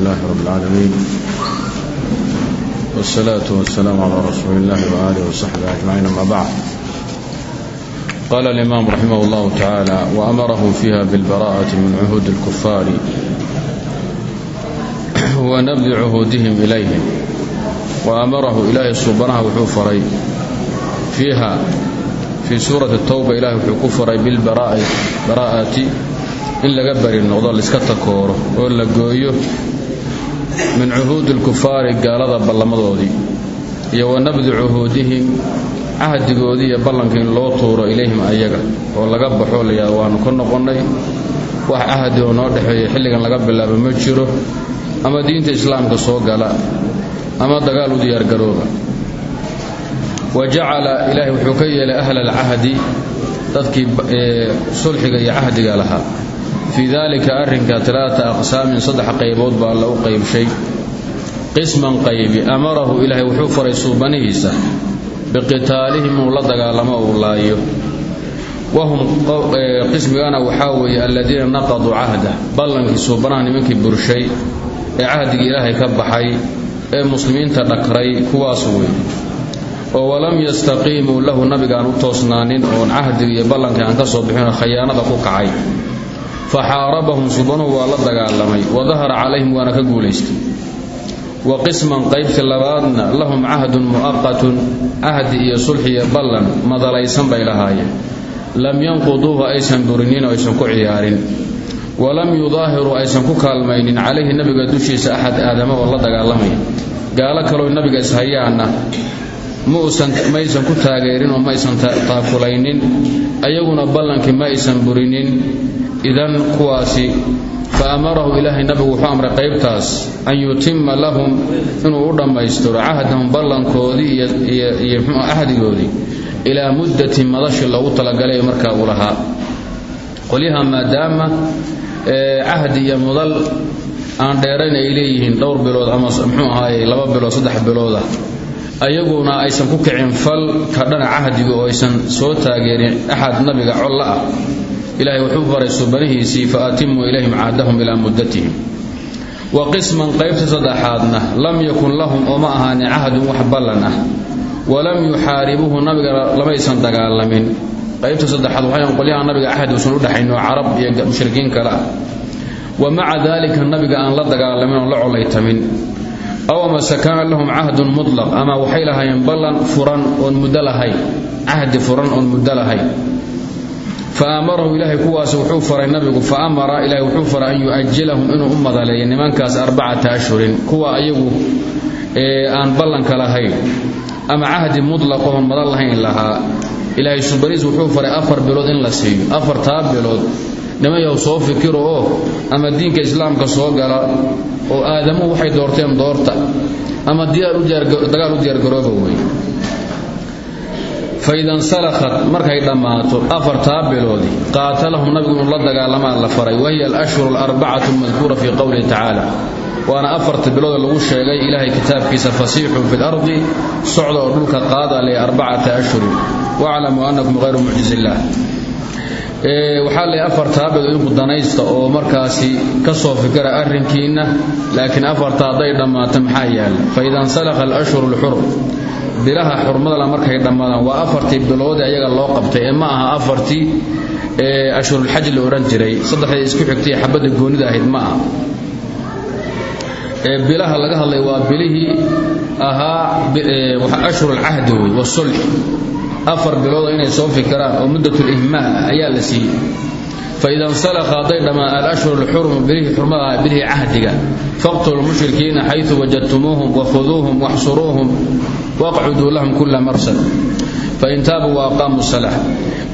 لله رب العالمين والصلاة والسلام على رسول الله وآله وصحبه أجمعين أما بعد قال الإمام رحمه الله تعالى وأمره فيها بالبراءة من عهود الكفار ونبذ عهودهم إليهم وأمره إلهي سبحانه وحفري فيها في سورة التوبة إلهي وحكفري بالبراءة براءة in laga bari noqdo laiska takooro oo la gooyo min cuhuudi lkufaari gaalada ballamadoodii iyo wa nabdi cuhuudihim cahdigoodii iyo ballanka in loo tuuro ilayhim ayaga oo laga baxo layidhahdo waannu ka noqonnay wax cahdi oo noo dhexeeya xilligan laga bilaabo ma jiro ama diinta islaamka soo gala ama dagaal u diyaargarooba wa jacala ilaahay wuxuu ka yeelay ahla alcahdi dadkii sulxiga iyo cahdiga lahaa fii dalika arrinka talaata aqsaamin saddex qaybood baa alla u qaybshay. Qisman qaybi amarahu ilaahay wuxuu faray suubanihiisa biqitaalihim inuu la dagaalamo uu laayo. Wahum qismigana waxaa weeye aladiina naqaduu cahda ballankii suubanaha nimankii burshay ee cahdigii ilaahay ka baxay ee muslimiinta dhakray kuwaas weeye. Oo walam yastaqiimuu lahu nabigaan u toosnaanin oon cahdiga iyo ballankii aan ka soo bixinoo khayaanada ku kacay faxaarabahum subanuhu waa la dagaalamay wa dahara calayhim waana ka guulaystay wa qisman qaybti labaadna lahum cahdun mu'aqatun cahdi iyo sulxi iyo ballan madalaysan bay lahaayeen lam yanquduuhu aysan burinin oo aysan ku ciyaarin walam yudaahiruu aysan ku kaalmaynin calayhi nabiga dushiisa axad aadama oo la dagaalamaya gaalo kaloo nabiga ishayaana maysan ku taageerin oo maysan taakulaynin. Ayaguna ballankii ma burinin. Idan kuwaasi fa amarahu ilaahay nabigu wuxuu amray qaybtaas an yutima lahum inuu u dhammaystiro cahdahum ballankoodii iyo mxuu cahdigoodii ilaa muddatin madashi loogu talagalay markaa uu lahaa. Qolyaha maadaama cahdi iyo mudal aan dheerayn ay leeyihiin dhowr bilood ama mxuu ahaaye laba bilood saddex biloodah ayaguna aysan ku kicin fal ka dhana cahdiga oo aysan soo taageerin axad nabiga colla ah. Ilaahay wuxuu faray subanihiisii fa atimuu ilayhim cahdahum ilaa muddatihim. Wa qisman qaybta saddexaadna lam yakun lahum ooma ahaanin cahdun wax ballan ah. Walam yuxaaribuuhu nabigana lamaysan dagaalamin. Qaybta saddexaad waxayan qolyaha nabiga cahdi usan udhexayn oo carab iyo mushrikiin kale ah. Wa maca daalika nabiga aan la dagaalamin oon la colaytamin aw amase kaana lahum cahdun mutlaq ama waxay lahaayeen ballan furan oon muddo lahayn furan oon muddo lahayn. Fa amarahu ilaahay kuwaas wuxuu faray nabigu fa amara ilahay wuxuu faray an yu-ajilahum inuu u madaleeyo nimankaas arbacata ashhurin kuwa ayagu aan ballanka lahayn ama cahdi mutlaqoon madan lahayn lahaa. Ilaahay subaniis wuxuu faray afar bilood in la siiyo afartaa bilood nimayaw soo fikiro oo ama diinka islaamka soo gala oo aadamuhu waxay doorteen doorta ama dagaal u diyaargarooba wey faida nsalakhat markay dhammaato afartaa biloodii qaatalahum nabigu inuu la dagaalamaa la faray wahiya alashhuru alarbacatu almadkuura fii qowlihi tacaala waana afarta bilood lagu sheegay ilaahay kitaabkiisa fasiixun fi lardi socda oo dhulka qaada le arbacata ashhurin. Waclamuu annakum hayru mucjiz illah waxaa leeyahay afartaa bilood inku danaysta oo markaasi ka soo fikira arrinkiinna laakiin afarta hadday dhammaato maxaa yaalla faida nsalakha alashhuru alxurum bilaha xurmadala markay dhammaadaan waa afartii biloodee ayaga loo qabtay. Ee aha afartii ashhurulxaj la odhan jiray. Saddexdii isku xigtay xabadda goonida ahayd ma aha. Bilaha laga hadlay waa bilihii ahaa ashhurulcahdi wey wasulx afar bilooda inay soo fikiraan oo muddatulihmaal ah ayaa la siiyey. Faida nsalakha hadday dhammaan alashhur alxurum bilihii xurmada aha bilihii cahdiga faqtulu lmushrikiina xaysu wajadtumuuhum wakhuduuhum waxsuruuhum waqcuduu lahum kula marsad. Fain taabuu waaqaamuu salaa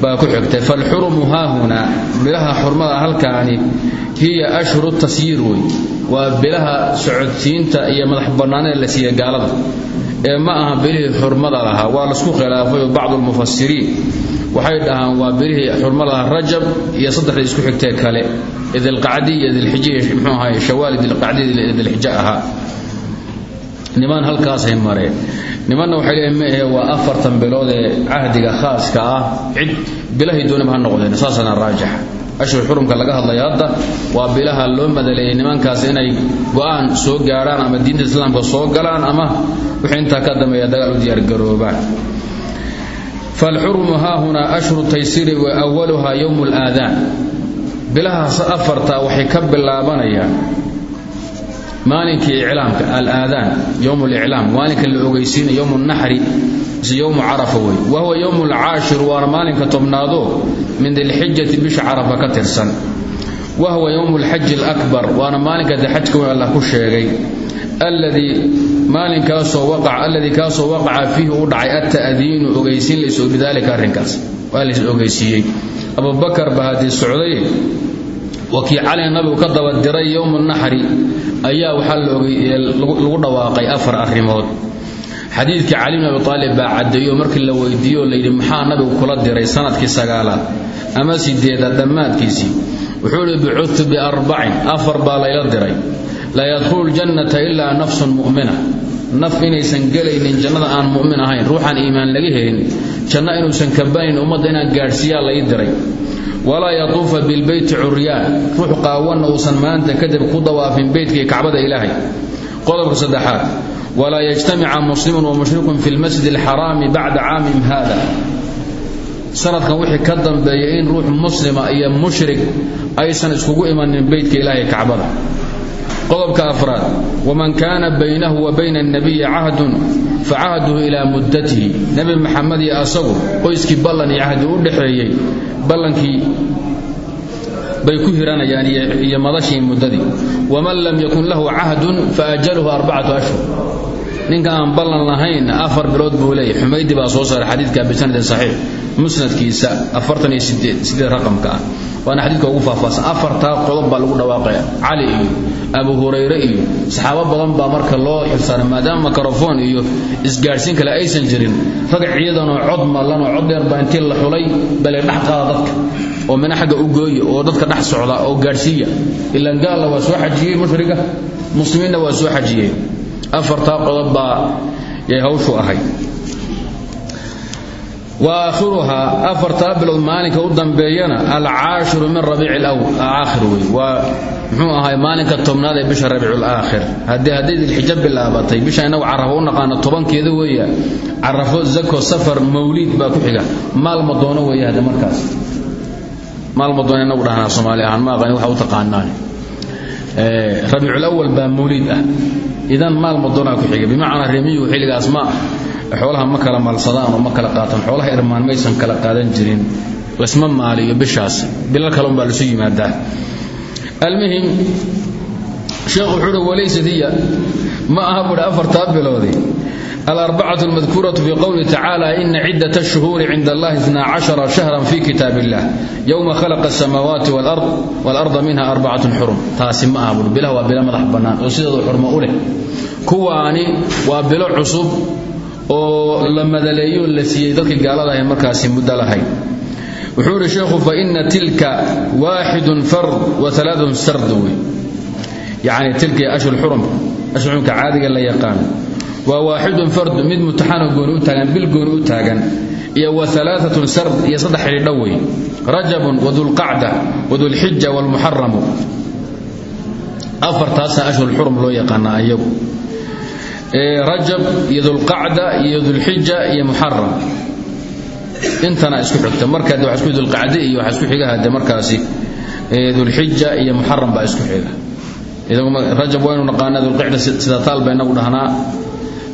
baa ku xigtay falxurumu haahunaa bilaha xurmada halkaani hiya ashhuru tasyiir wey waa bilaha socodsiinta iyo madax bannaanida la siiya gaalada ee ma aha bilihii xurmada lahaa. Waa la isku khilaafay bacdu lmufasiriin waxay dhahaan waa bilihii xurmada rajab iyo saddexdii isku xigtee kale. Idilqacdi iyo dilxiji mxuu ahay shawaal dilqacdi dilxija ahaa. Niman halkaasay mareen. Nimanna waxay leeyihiin ma ahe waa afartan bilood ee cahdiga khaaska ah. Cid bilahay doonaba noqdeen. Saasana raajixa ashhur xurumka laga hadlaya hadda waa bilaha loo madaleeyay nimankaas inay go'aan soo gaadhaan ama diinta islaamka soo galaan ama wixii intaa ka dambeeya dagaal u diyaargaroobaan falxurmu haahunaa ashhuru taysiri wa awaluhaa yowmu alaadaan bilahaas afarta waxay ka bilaabanayaan maalinkii iclaamka alaadaan yowm liclaam maalinka la ogeysiina yowm naxri mise yowmu carafa wey wa huwa yowmu alcaashir waana maalinka tobnaado min dilxijati bisha carafa ka tirsan. Wa huwa yowmu alxaji alakbar waana maalinka de xajka weyn allah ku sheegay. Alladii maalinkaasoo waqaca alladii kaasoo waqaca fiihi u dhacay atta'diinu ogeysiin bidaalika arrinkaas waa lays ogeysiiyey. Abubakar baa haddii wakii calina nabigu ka daba diray yowmu naxri ayaa waxaa lagu dhawaaqay afar arrimood. Xadiidkii cali bn abi aalib baa caddeeyo markii la weydiiyo layidhi maxaa nabigu kula diray sannadkii sagaalaad ama sideedaad dhammaadkiisii? Wuxuu ihi bucudtu biarbacin afar baa layla diray. La yadkhulu ljannata ilaa nafsun mu'mina naf inaysan gelaynin jannada aan mu'min ahayn ruuxaan iimaan laga helin janno inuusan kabanayn ummadda inaan gaadhsiiyaa lay diray. Walaa yatuufa bilbeyti curyaan ruux qaawanna uusan maanta kadib ku dawaafin beytkii kacbada ilaahay. Qodobka saddexaad walaa yajtamica muslimun wa mushrikun fi lmasjid alxaraami bacda caamim hada sanadkan wixii ka dambeeya in ruux muslima iyo mushrik aysan iskugu imanin beytka ilaahay kacbada qodobka afraad waman kaana baynahu wa bayna annabiyi cahdun facahduhu ilaa muddatihi. Nebi maxamed iyo asagu qoyskii ballan iyo cahdi u dhaxeeyey ballankii bay ku hiranayaan iyo madashii muddadii. Waman lam yakun lahu cahdun faajaluhu arbacatu ashhur ninka aan ballan lahayn afar bilood buu leeyahy xumaydi baa soo saaray xadiidka bisanadin saxiix. Musnadkiisa afartan iyo sideed sideed raqamka ah. Waana xadiidka ugu faahfaahsan. Afartaa qodob baa lagu dhawaaqaya. Cali iyo abu hurayre iyo saxaabo badan baa marka loo xilsaaray maadaama microfoon iyo isgaadhsiin kale aysan jirin rag ciidanoo cod mallan oo cod dheer baa intii la xulay bale dhex qaada dadka. Oo mina xagga u gooya oo dadka dhex socda oo gaadhsiiya. Ilaan gaalna waa soo xajiyey mushriga. Muslimiinna waa soo xajiyey afartaa qodob baa yay hawshu ahayd waakhiruhaa afartaa bilood maalinka u dambeeyana alcaashiru min rabiici aakhir wey waa muxuu ahay maalinka tobnaad ee bisha rabiicu laakhir haddii hadday dilxijo bilaabatay bisha inagu carafo u tobankeeda weeya carafo zako safar mawliid baa ku xiga. Maalma doono weeye hadde markaas. Maalma doono inagu dhahnaa soomaali ahaan ma aqani waxa u taqaanaan rabiicul awal baa mawliid ah. Idan maalma doonaa ku xiga bimacnaa remiyu xilligaas ma xoolaha ma kala maalsadaan oo ma kala qaataan. Xoolaha irmaan maysan kala qaadan jirin. Lasma maaliyo bishaas. Bilal kale umbaa lasu yimaadaa. Almuhim sheekhu wuxuu uhi walaysat hiya ma aha buhi afartaa biloodii alarbacatu almadkuuratu fii qowlihi tacaala ina cidat ashhuuri cinda allahi itna cashara shahran fi kitaab illah yowma khalaqa asamaawaati wlard walarda minha arbacatun xurum taasi ma aha bur bilah waa bilo madax bannaan oo sideedu xurmo u leh kuwaani waa bilo cusub oo la madaleeyo la siiyey dadkii gaalada ahay markaasi muddo lahayd wuxuu idhi sheekhu fa ina tilka waaxidun fard wa alaaun sard wey yacni tilkii ashhur xurumka ashhur xurumka caadiga la yaqaano waa waaxidun fard mid mutaxano gooni u taagan bil gooni u taagan. Iyo wa alaaatun sard iyo saddex xidhiidho wey. Rajabun wadulqacda wadulxija waalmuxaramu afartaasa ashhur xurum loo yaqaanaa ayagu. Rajab iyo dulqacda iyo dulxija iyo muxaram intana isku xigta marka de waxa isku dulqacde iyo waxa isku xiga hade markaasi dulxija iyo muxaram baa isku xiga. Rajab waynu naqaanaa dulqicda sida taal bayna u dhahnaa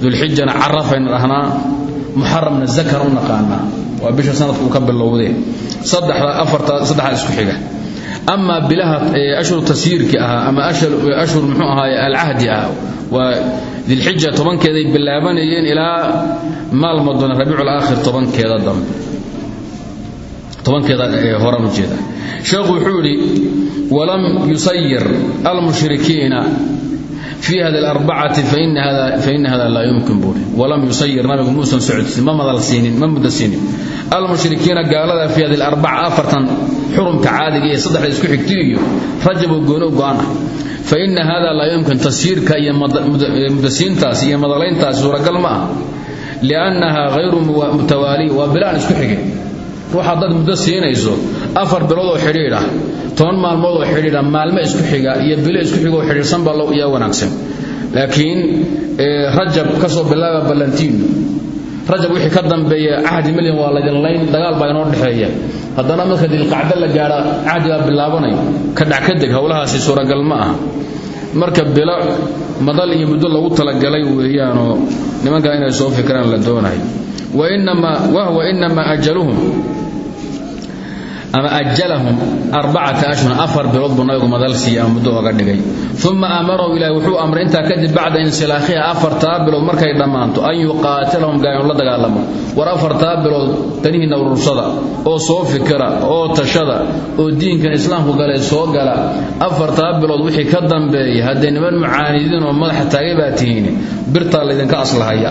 dulxijana carafayna dhahnaa muxaramna zakar u naqaanaa. Waa bisha sanadka uu ka bilowdee saddexda afarta saddexda isku xiga. Ama bilaha ashhur tasyiirki ahaa ama ashhur muxuu ahaaye alcahdi ah waa dilxija tobankeeday bilaabanayeen ilaa maalma doona rabiicul aakhir tobankeeda dambe. Tobankeeda horan ujeeda sheekhu wuxuu walam yusayir almushrikiina fii hada arbacati faina hada laa yumkin buui walam yusayir nabigu muusan socodsiin ma madal siinin ma mudda siinin. Almushrikiina gaalada fii hadi arbaca afartan xurumka caadiga iyo saddexda isku xigti iyo rajabu gooni go'an. Ah faina hada laa yumkin tasyiirka iyo mudasiintaasi iyo madalayntaasi suuragal ma ah liannaha hayru mutawaaliy waa bilaan isku xigin ruux haddaad muddo siinayso afar bilood oo xidhiidh ah toban maalmood oo xidhiidha maalmo isku xiga iyo bilo isku xiga oo xidhiidhsan baa lo iyaa wanaagsan. Laakiin rajab ka soo bilaaba ballantiinu rajab wixii ka dambeeya cahdi milyan waa laydin layn dagaal baa inoo dhexeeya. Haddana marka dilqacdo la gaadha cahdi baa bilaabanay ka dhac ka deg howlahaasi suuragal ma aha. Marka bilo madal iyo muddo lagu talagalay weeyaanoo nimankaa inay soo fikiraan la doonayo. Wahwa inamaa ajaluhum ama ajalahum arbacata ashhur afar bilood buu nabigu madal siiye ama oga dhigay. Uma amarahu ilahi wuxuu amray intaa kadib bacda insilaakhiha afartaa bilood markay dhammaanto an yuqaatilahum gaanu la dagaalamo. War afartaa bilood danihiinna urursada oo soo fikira oo tashada oo diinkan islaamku galay soo gala. Afartaa bilood wixii ka dambeeya haddee niman mucaanidiin oo madaxa taagay baa tihiin birtaa laydinka aslahaya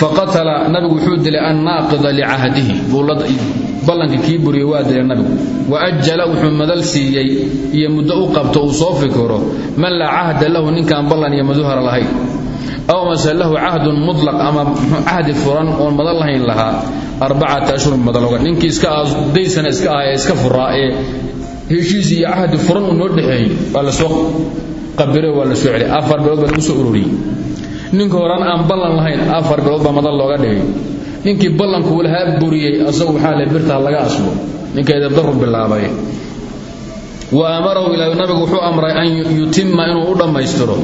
faqatala nabigu wuxuu dilay annaaqida licahdihi ballankii kii buriyey waa dilay nabigu. Wa ajala wuxuu madal siiyey iyo muddo u qabto uu soo fikiro man laa cahda lahu ninkaan ballan iyo maduhara lahayn. Aw mase lahu cahdun mutlaq ama cahdi furan oon madal lahayn lahaa arbacata ashhur madaloga ninkii daysana iska ah ee iska furaa ee heshiis iyo furan noo dhexeeyey waa la soo soo celiy ninka horan aan ballan lahayn afar bilood baa madal looga dhigay. Ninkii ballanku lahaa buriyey asagu waxaa le birtaa laga aslo ninka edabdaru bilaabay. Wa amarahu ilaa nabigu wuxuu amray an yutima inuu u dhammaystiro.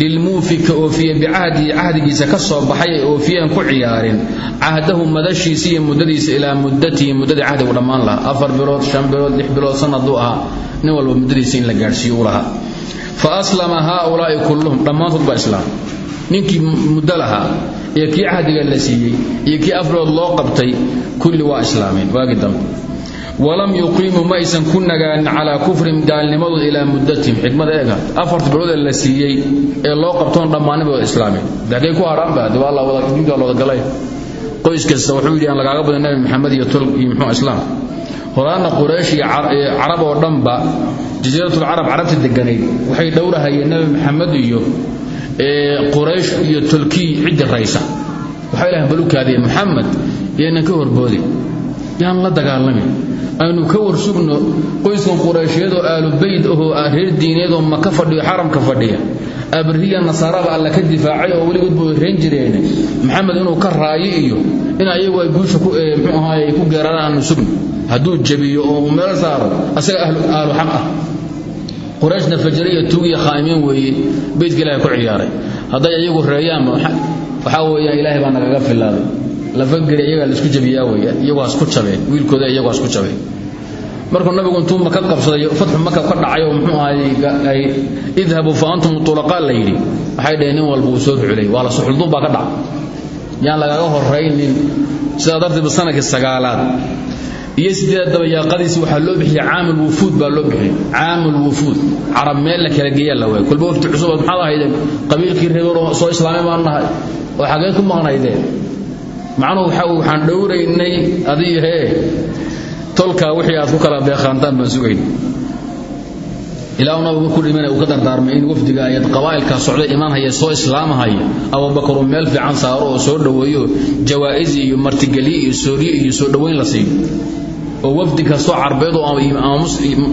Lilmuufika oofiye bicahdihi cahdigiisa ka soo baxay ee oofiyeen ku ciyaarin. Cahdahu madashiisa iyo muddadiisa ilaa muddatihi muddadii cahdigu dhammaan lahaa. Afar bilood shan bilood lix bilood sanaduu ahaa nin walba muddadiisa in la gaadhsiiyo u lahaa. Fa aslama haaulaa'i kulluhum dhammaantood baa islaam ninkii muddo lahaa iyo kii cahdiga la siiyey iyo kii afrood loo qabtay kulli waa islaameen waagi dambe. Walam yuqiimuu ma aysan ku nagaanin calaa kufrin gaalnimadooda ilaa muddatihim xikmada eega. Afarta bilood ee la siiyey ee loo qabtoon dhammaaniba wada islaameen dakay ku hadhaanba haddi waa lawada diinka la wada galay qoys kasta wuxuu yidhi aan lagaaga badan nabi maxamed iyo tol iyo muxuu islaam. Horaanna quraysh iyo carab oo dhanba jasiiratul carab carabta deganayd waxay dhowrahayeen nabi maxamed iyo quraysh iyo tolkii ciddi raysa. Waxaa ilahan balukaadiye muxamed yaynan ka horboodi yaan la dagaalamin aynu ka warsugno qoyskan qurayshyadoo aalu bayd ahoo reer diineedoo maka fadhiyo xaramka fadhiya. Abrihiya nasaaraba alla ka difaacay oo weligood buu reen jireen maxamed inuu ka raayo iyo in ayagu ay guusha mxuu ahaay ay ku geeraan aanu sugno. Hadduu jabiyo oo uu meel saaro asaga ahlu xaq ah qurayshna fajariya tuugiya khaa'imiin weeye beydka ku ciyaaray. Hadday iyagu reeyaanba waxaa weeyaan ilaahay baa nagaga filaaday. Lafageri iyagaa la isku jabiyaa weeye iyagu hasku jabeen wiilkooda iyagu hasku jabeen markuu nabigu intuu maka qabsaday fatxu maka ka dhacay oo muxuu ahay idhabuu fa antum tulaqaa la yidhi. Waxay dhaheen nin walba soo ruculay waa la suxulduub ka dhaca. Yaan lagaga horraynin sidaa darteedba sannadkii sagaalaad iyo sideed dabayaaqadiisi waxaa loo bixiyey caamul wufuud baa loo bixiyey. Caamul wufuud. Carab meel la kala geeyaa la waayay. Kolba wafti cusub maxaad ahaydeen qabiilkii reer soo islaamay baan nahay oo xagee ku maqnaydeen? Macnuhu waxa waxaan dhowraynay adiyo hee. Tolkaa wixii aad ku kala beeqaantaan baan sugayn. Ilaa nabigu markuu dhimana uu ka dardaarmay in wafdiga ayad qabaa'ilkaa socday imaanhaya soo islaamahaya abubakar uu meel fiican saaro oo soo dhoweeyo jawaa'is iyo martigelye iyo sooriye iyo soo dhoweyn la siiyo oo wafdi kastoo carbeed oo ama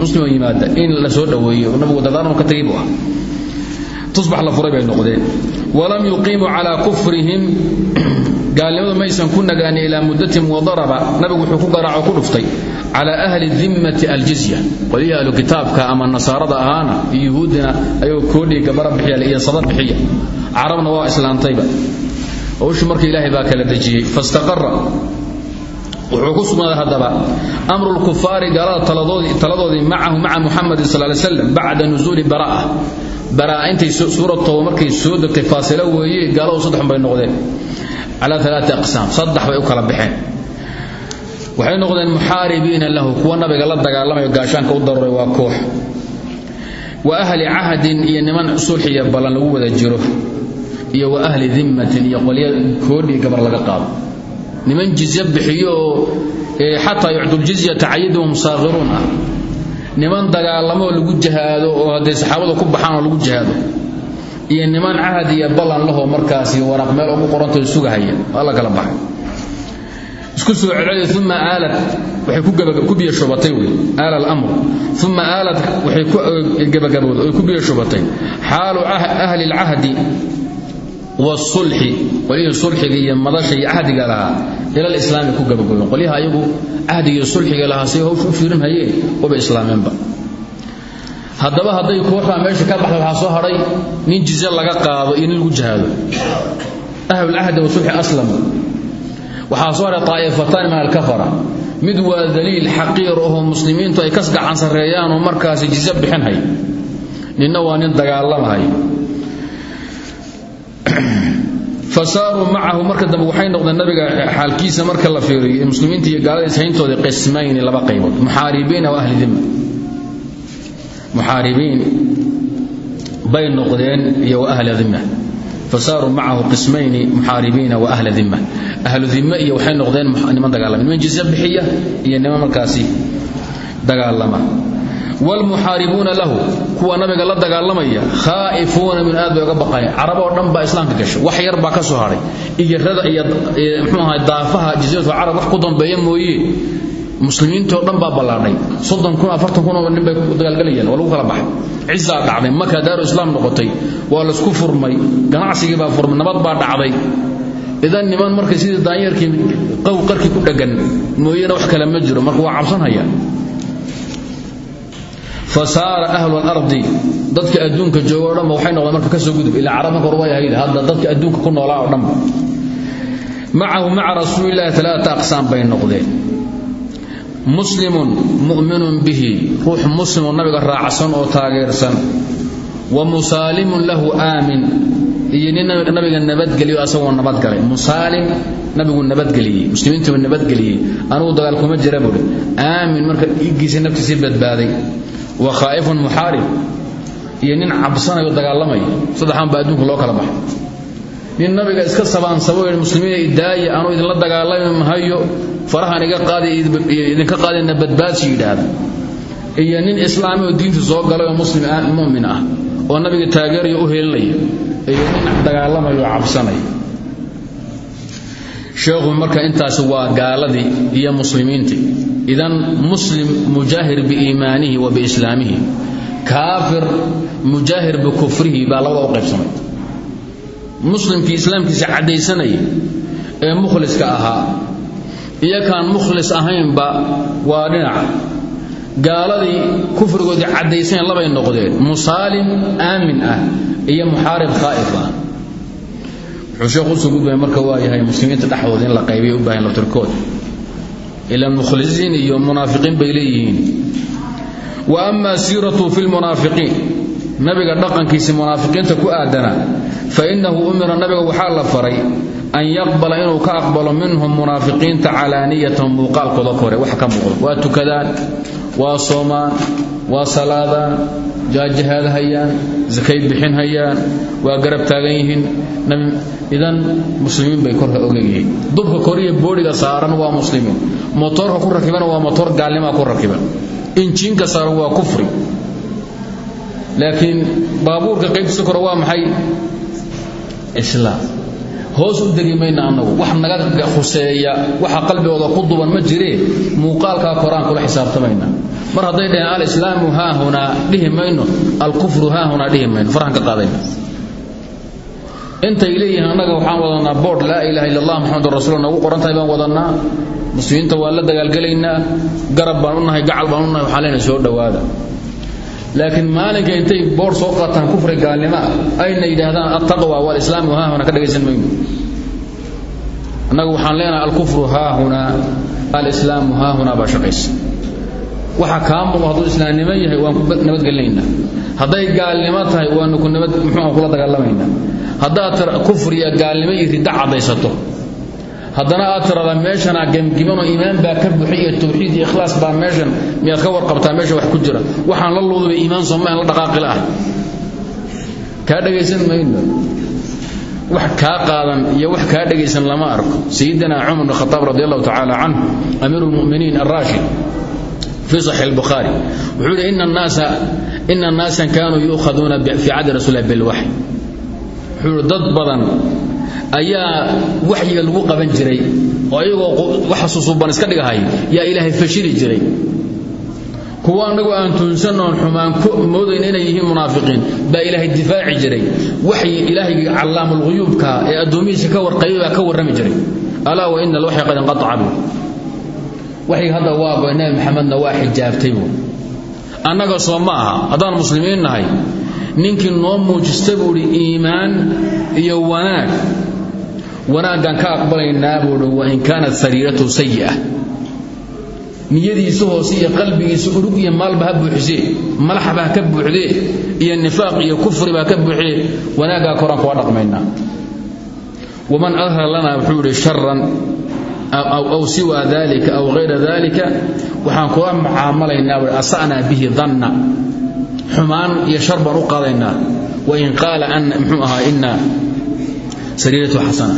muslimo yimaada in la soo dhoweeyo nabigu dardaarma ka tagay buu ah. Tusbax la furay bay noqdeen. Walam yuqiimuu calaa kufrihim. Gaalnimadu maysan ku nagaanin ilaa muddatin wadaraba nabigu wuxuu ku garaaco ku dhuftay cala ahli dimmati aljizya. Qolihii ahlu kitaabka ama nasaarada ahaana iyo yuhuuddina ayagoo koodhii bixiya iyo sadar bixiya. Carabna waa islaantayba. Howshu marka ilaahay baa kala dejiyey. Fastaqara wuxuu ku sugnaaday haddaba. Amru lkufaari gaalada taladoodii macahu maca muxamedin sal slam bacda nusuuli bara'a bara'a intay suuratooba markay soo degtay faasilo weeye gaaladu saddexun bay noqdeen. Calaa alaati aqsaam saddex bay u kala baxeen. Waxay noqdeen muxaaribiina lahu kuwa nabiga la dagaalamayo gaashaanka u daruuray waa koox. Wa ahli cahdin iyo niman sulxiya ballan lagu wada jiro iyo wa ahli dimmatin iyo qolya koodhii gabar laga qaado niman jizya bixiyo oo xataa yucduuljizyata cayidahum saakhiruun ah. Niman dagaalamoo lagu jahaado oo hadday saxaabadu ku baxaan lagu jahaado. Iyo niman cahad iyo ballan lahoo markaasi waraaq meel ugu qorantay sugahaya waa la kala baxay. Isku soo celceli uma aalad waxay ku biyo shubatay wey aala alamr uma aalad waxay ku gabagabowday oy ku biyo shubatay. Xaalu ahli alcahdi waasulxi qolyihii sulxiga iyo madasha iyo cahdiga lahaa ila lislaami ku gabagabeen qolyaha ayagu cahdiga iyo sulxiga lahaa say hawsha u fiirin hayeen waba islaameenba haddaba hadday kooxdaa meesha ka baxda waxaa soo hadhay nin jizye laga qaado iyo nin lagu jihaado ahlulcahdi wasulxi aslamu waxaa soo hadhay taa'ifataani min alkafara mid waa daliil xaqiir ahoo muslimiintu ay kas gacan sarreeyaanoo markaasi jizye bixinhay ninna waa nin dagaalamahay fasaaruu macahu marka dambe waxay noqdeen nabiga xaalkiisa marka la fiiriyo muslimiinta iyo gaalada ishayntooda qismayni laba qaybood muxaaribiina wa ahli dimma muxaaribiin bay noqdeen iyo wa ahla dimma fasaaruu macahu qismayni wa ahla dimma ahlu dimme iyo waxay noqdeen niman dagaalama niman jizye bixiya iyo niman markaasi dagaalama wlmuxaaribuuna lahu kuwa nabiga la dagaalamaya khaa'ifuuna min aad bay oga baqayan carab oo dhan baa islaamka gashay. Wax yar baa ka soo hadhay iyarada iyo mxuu ahay daafaha jasiiratu carab wax ku dambeeya mooye. Muslimiintoo dhan baa ballaadhay. Oo nin bay ku dagaalgalayaan. Waa lagu kala baxay. Cisaa dhacday. Markaa daaru islaam noqotay. Waa laysku furmay. Idan niman markay sidii daanyeerkii qarkii ku dheggan mooyena wax kale ma jiro. Marka waa cabsanhaya fasaara ahlu alardi. Dadka adduunka jooga o dhanba waxay noqdeen marka ka soo gudub. Ilaa carab marka way ahayd hadda dadka adduunka ku noolaa oo dhanba macahu maca rasuulillahi talaata aqsaam bay noqdeen. Muslimun mu'minun bihi. Ruux muslimoo nabiga raacsan oo taageersan. Wa musaalimun lahu aamin. Iyo nin nabiga nabadgeliyo asagoo nabadgalay musaalim nabigu nabadgeliyey muslimiintuba nabadgeliyey anugu dagaal kuma jira buhi aamin marka dhiiggiisii naftiisii badbaaday wa khaa'ifun muxaarib iyo nin cabsanayo dagaalamaya saddexaan baa adduunka loo kala baxay. Nin nabiga iska sabaansabo muslimiina idaaya anuu idinla dagaalami mahayo farahan iga qaadi idinka qaadina badbaadsi yidhaahda iyo nin islaami oo diinta soo galay oo muslim mu'min ah oo nabiga taageerayo u heelinaya iyo nin dagaalamayo cabsanaya sheekhu marka intaasi waa gaaladii iyo muslimiintii idan muslim mujaahir biiimaanihi wa biislaamihi kaafir mujaahir bikufrihi baa labada u qaybsamay. Muslimkii islaamkiisa caddaysanaya ee mukhliska ahaa iyo kaan mukhlis ahaynba waa dhinaca gaaladii kufrigoodii caddaysanaya labay noqdeen musaalim aamin ah iyo muxaarib khaa'if ah wuxuu sheekhu u soo gudbaya marka waa yahay muslimiinta dhexdooda in la qaybiya u baahan laftirkooda ila mukhlisiin iyo munaafiqiin bay leeyihiin. Wa ama siiratu fi lmunaafiqiin nabiga dhaqankiisi munaafiqiinta ku aadana fa innahu umira nabiga waxaa la faray an yaqbala inuu ka aqbalo minhum munaafiqiinta calaaniyatan muuqaalkooda kore wax ka muuqdo. Waa tukadaan waa soomaan waa salaadaan jaajihaad hayaan zakay bixin hayaan waa garab taagan yihiin. Idan muslimiin bay korka ogegyihiin dubka koriya boodhiga saaran waa muslimiin. Motoorka ku rakibana waa motoor gaalnimaa ku rakiban. Injiinka saaran waa kufri. Laakiin baabuurka qaybtiisa kore waa maxay? Islaam hoos u degi annagu. Wax naga khuseeya waxa qalbigooda ku duban ma jiree muuqaalkaa koraan kula xisaabtamayna mar hadday dhaheen alislaamu haahunaa dhihi mayno alkufru haahunaa dhihi mayno. Farxan ka qaadayna. Intay leeyihiin annaga waxaan wadanaa boord laa ilaaha illa allah maxamedun rasuul nagu qoran baan wadanaa muslimiinta waan la dagaalgelaynaa garab baan u nahay gacal baan u nahay waxaan leenahay soo dhowaada laakiin maalinka intay boor soo qaataan kufri gaalnimo ah ayna yidhaahdaan attaqwa walislaamu haahuna ka dhagaysan mayno annagu waxaan leenahay alkufru haahunaa alislaamu haahunaa baa shaqaysa. Waxa kaa muuqo hadduu islaamnimo yahay waan ku nabadgelinaynaa hadday gaalnimo tahay waanu ku nabad muxuu kula dagaalamaynaa haddaad kufriya gaalnimo iyo ridda caddaysato haddana aad tirada meeshanaa gemgimanoo iimaan baa ka buxay iyo tawxiid iyo ikhlaas baa meeshan miyaad ka warqabtaa meesha wax ku jira. Waxaan la luudaba iimaan soomaahan la dhaqaaqila ah kaa dhegaysan mayno wax kaa qaadan iyo wax kaa dhegaysan lama arko. Sayidina cumar bn khataab radi allahu tacaala canhu amiiru lmuminiin araashid fi saxi lbukhaari wuxuu yidhi ina naasan kaanuu yu'haduuna fi cadi rasuulilah bilwaxy wuxuu dad badan ayaa waxyiga lagu qaban jiray oo ayagoo waxa susuuban iska dhigahay yaa ilaahay fashiri jiray. Kuwa annagu aan tuunsan oon xumaan moodayn inay yihiin munaafiqiin baa ilaahay difaaci jiray. Waxyi ilaahay callaamulhuyuubka ee addoomihiisa ka warqayay ka warrami jiray. Alaa wa ina alwaxya qad inqataca buu hadda waa goy nabi maxamedna waa xijaabtay buu. Annaga soo ma aha. Haddaan muslimiin nahay ninkii noo muujista buuhi iimaan iyo wanaag. Wanaaggaan ka aqbalaynaa buuhi wain kaanat sariiratu sayi'a niyadiisa hoose iyo qalbigiisa urug iyo maalba ha buuxisee malaxba ka buuxdee iyo nifaaq iyo kufriba ha ka buuxdee wanaaggaa koraan kuwa dhaqmaynaa waman adhara lana wuxuu yidhi sharan aw siwa dalika aw hayra dalika waxaan kula mucaamalaynaa asa'naa bihi danna xumaan iyo shar baan u qaadaynaa. Wain qaala muxuu ahaa ina sariiratu xasana.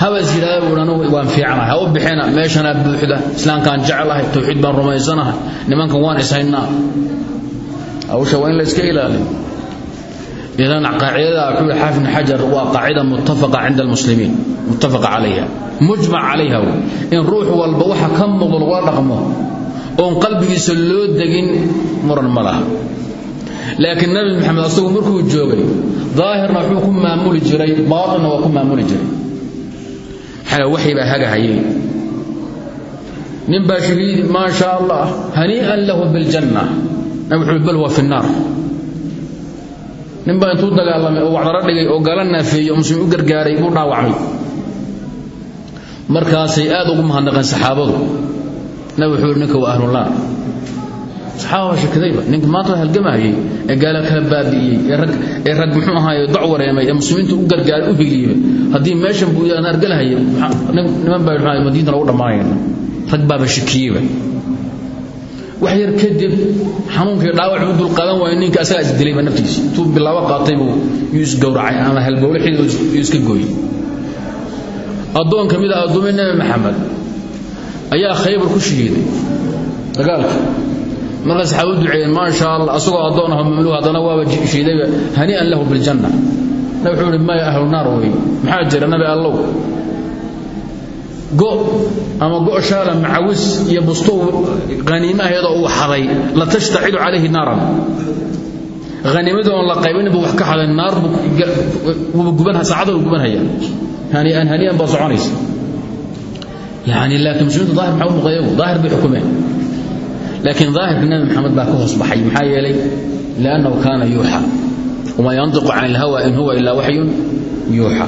Haba is yidhahda buui anugu waan fiicanahay ha u bixina meeshanaa buuxda islaamkaan jeclahay tawxiid baan rumaysanahay nimankan waan ishaynaa. Hawsha waa in la iska ilaaliyo. Idan qaacidada wuxuu yihi xaafid xajar waa qaacida muttafaqa cinda almuslimiin muttafaqa calayha mujmac calayha in ruux walba waxa ka muuqdo lagula dhaqmo oon qalbigiisa loo degin muran ma laha. Laakiin nabi maxamed asagu markuu joogay daahirna wuxuu ku maamuli jiray baatinna waa ku maamuli jiray. Waxyi baa hagahayay nin baa shahiidi maa sha allah hanii'an lahu biljanna nabi wuxuu bal huwa fi nnaar nin baa intuu dagaalamay oo wacdaro dhigay oo gala naafeeyey oo u gargaaray buu dhaawacmay. Markaasay aad ugu mahadnaqeen saxaabadu nabi wuxuu yidhi ninka waa ahlunaar saxaaba shakadayba ninka maanta waa halgamahayay ee gaala kala baabi'iyey ee rag muxuu ahaaye doc wareemay ee muslimiinta u gargaaray u hiliibay haddii meeshan buu naar galahaya niman baa madiinta lagu dhammaanayna rag baaba shakiyeyba wax yar kadib xanuunkii dhaawac u dulqaadan waaya ninka asagaa isdilayba naftiisa. Intuu bilaabo qaatay buu yuu isgowracay ama halbowle xidid yuu iska gooyey. Addoon ka mid ah addoommii nebi maxamed ayaa khaybar ku shahiiday dagaalka. Markaas waxaa u duceeyeen maa sha allah asagoo addoon ah mamluuk haddana waaba shahiidayba hanii'an lahu biljanna nabi wuxuu ihi maya naar wey maxaa jira nabi allow? Go ama go shaala macawis iyo busto haniimaheeda uu xaday la tashtacilu calayhi naaran. Haniimadii oon la qaybin buu wax ka xaday naar buu gubanha saacada uu gubanhaya hanii'an hanii'an baa soconaysa yani laakiin muslimiintu daahir maxaa u muuqayagu daahir bay xukumeen laakiin daahirka nabi maxamed baa ka hoos baxay maxaa yeelay liannahu kaana yuuxa wamaa yantiqu can ilhawa in huwa ilaa waxyun yuuxa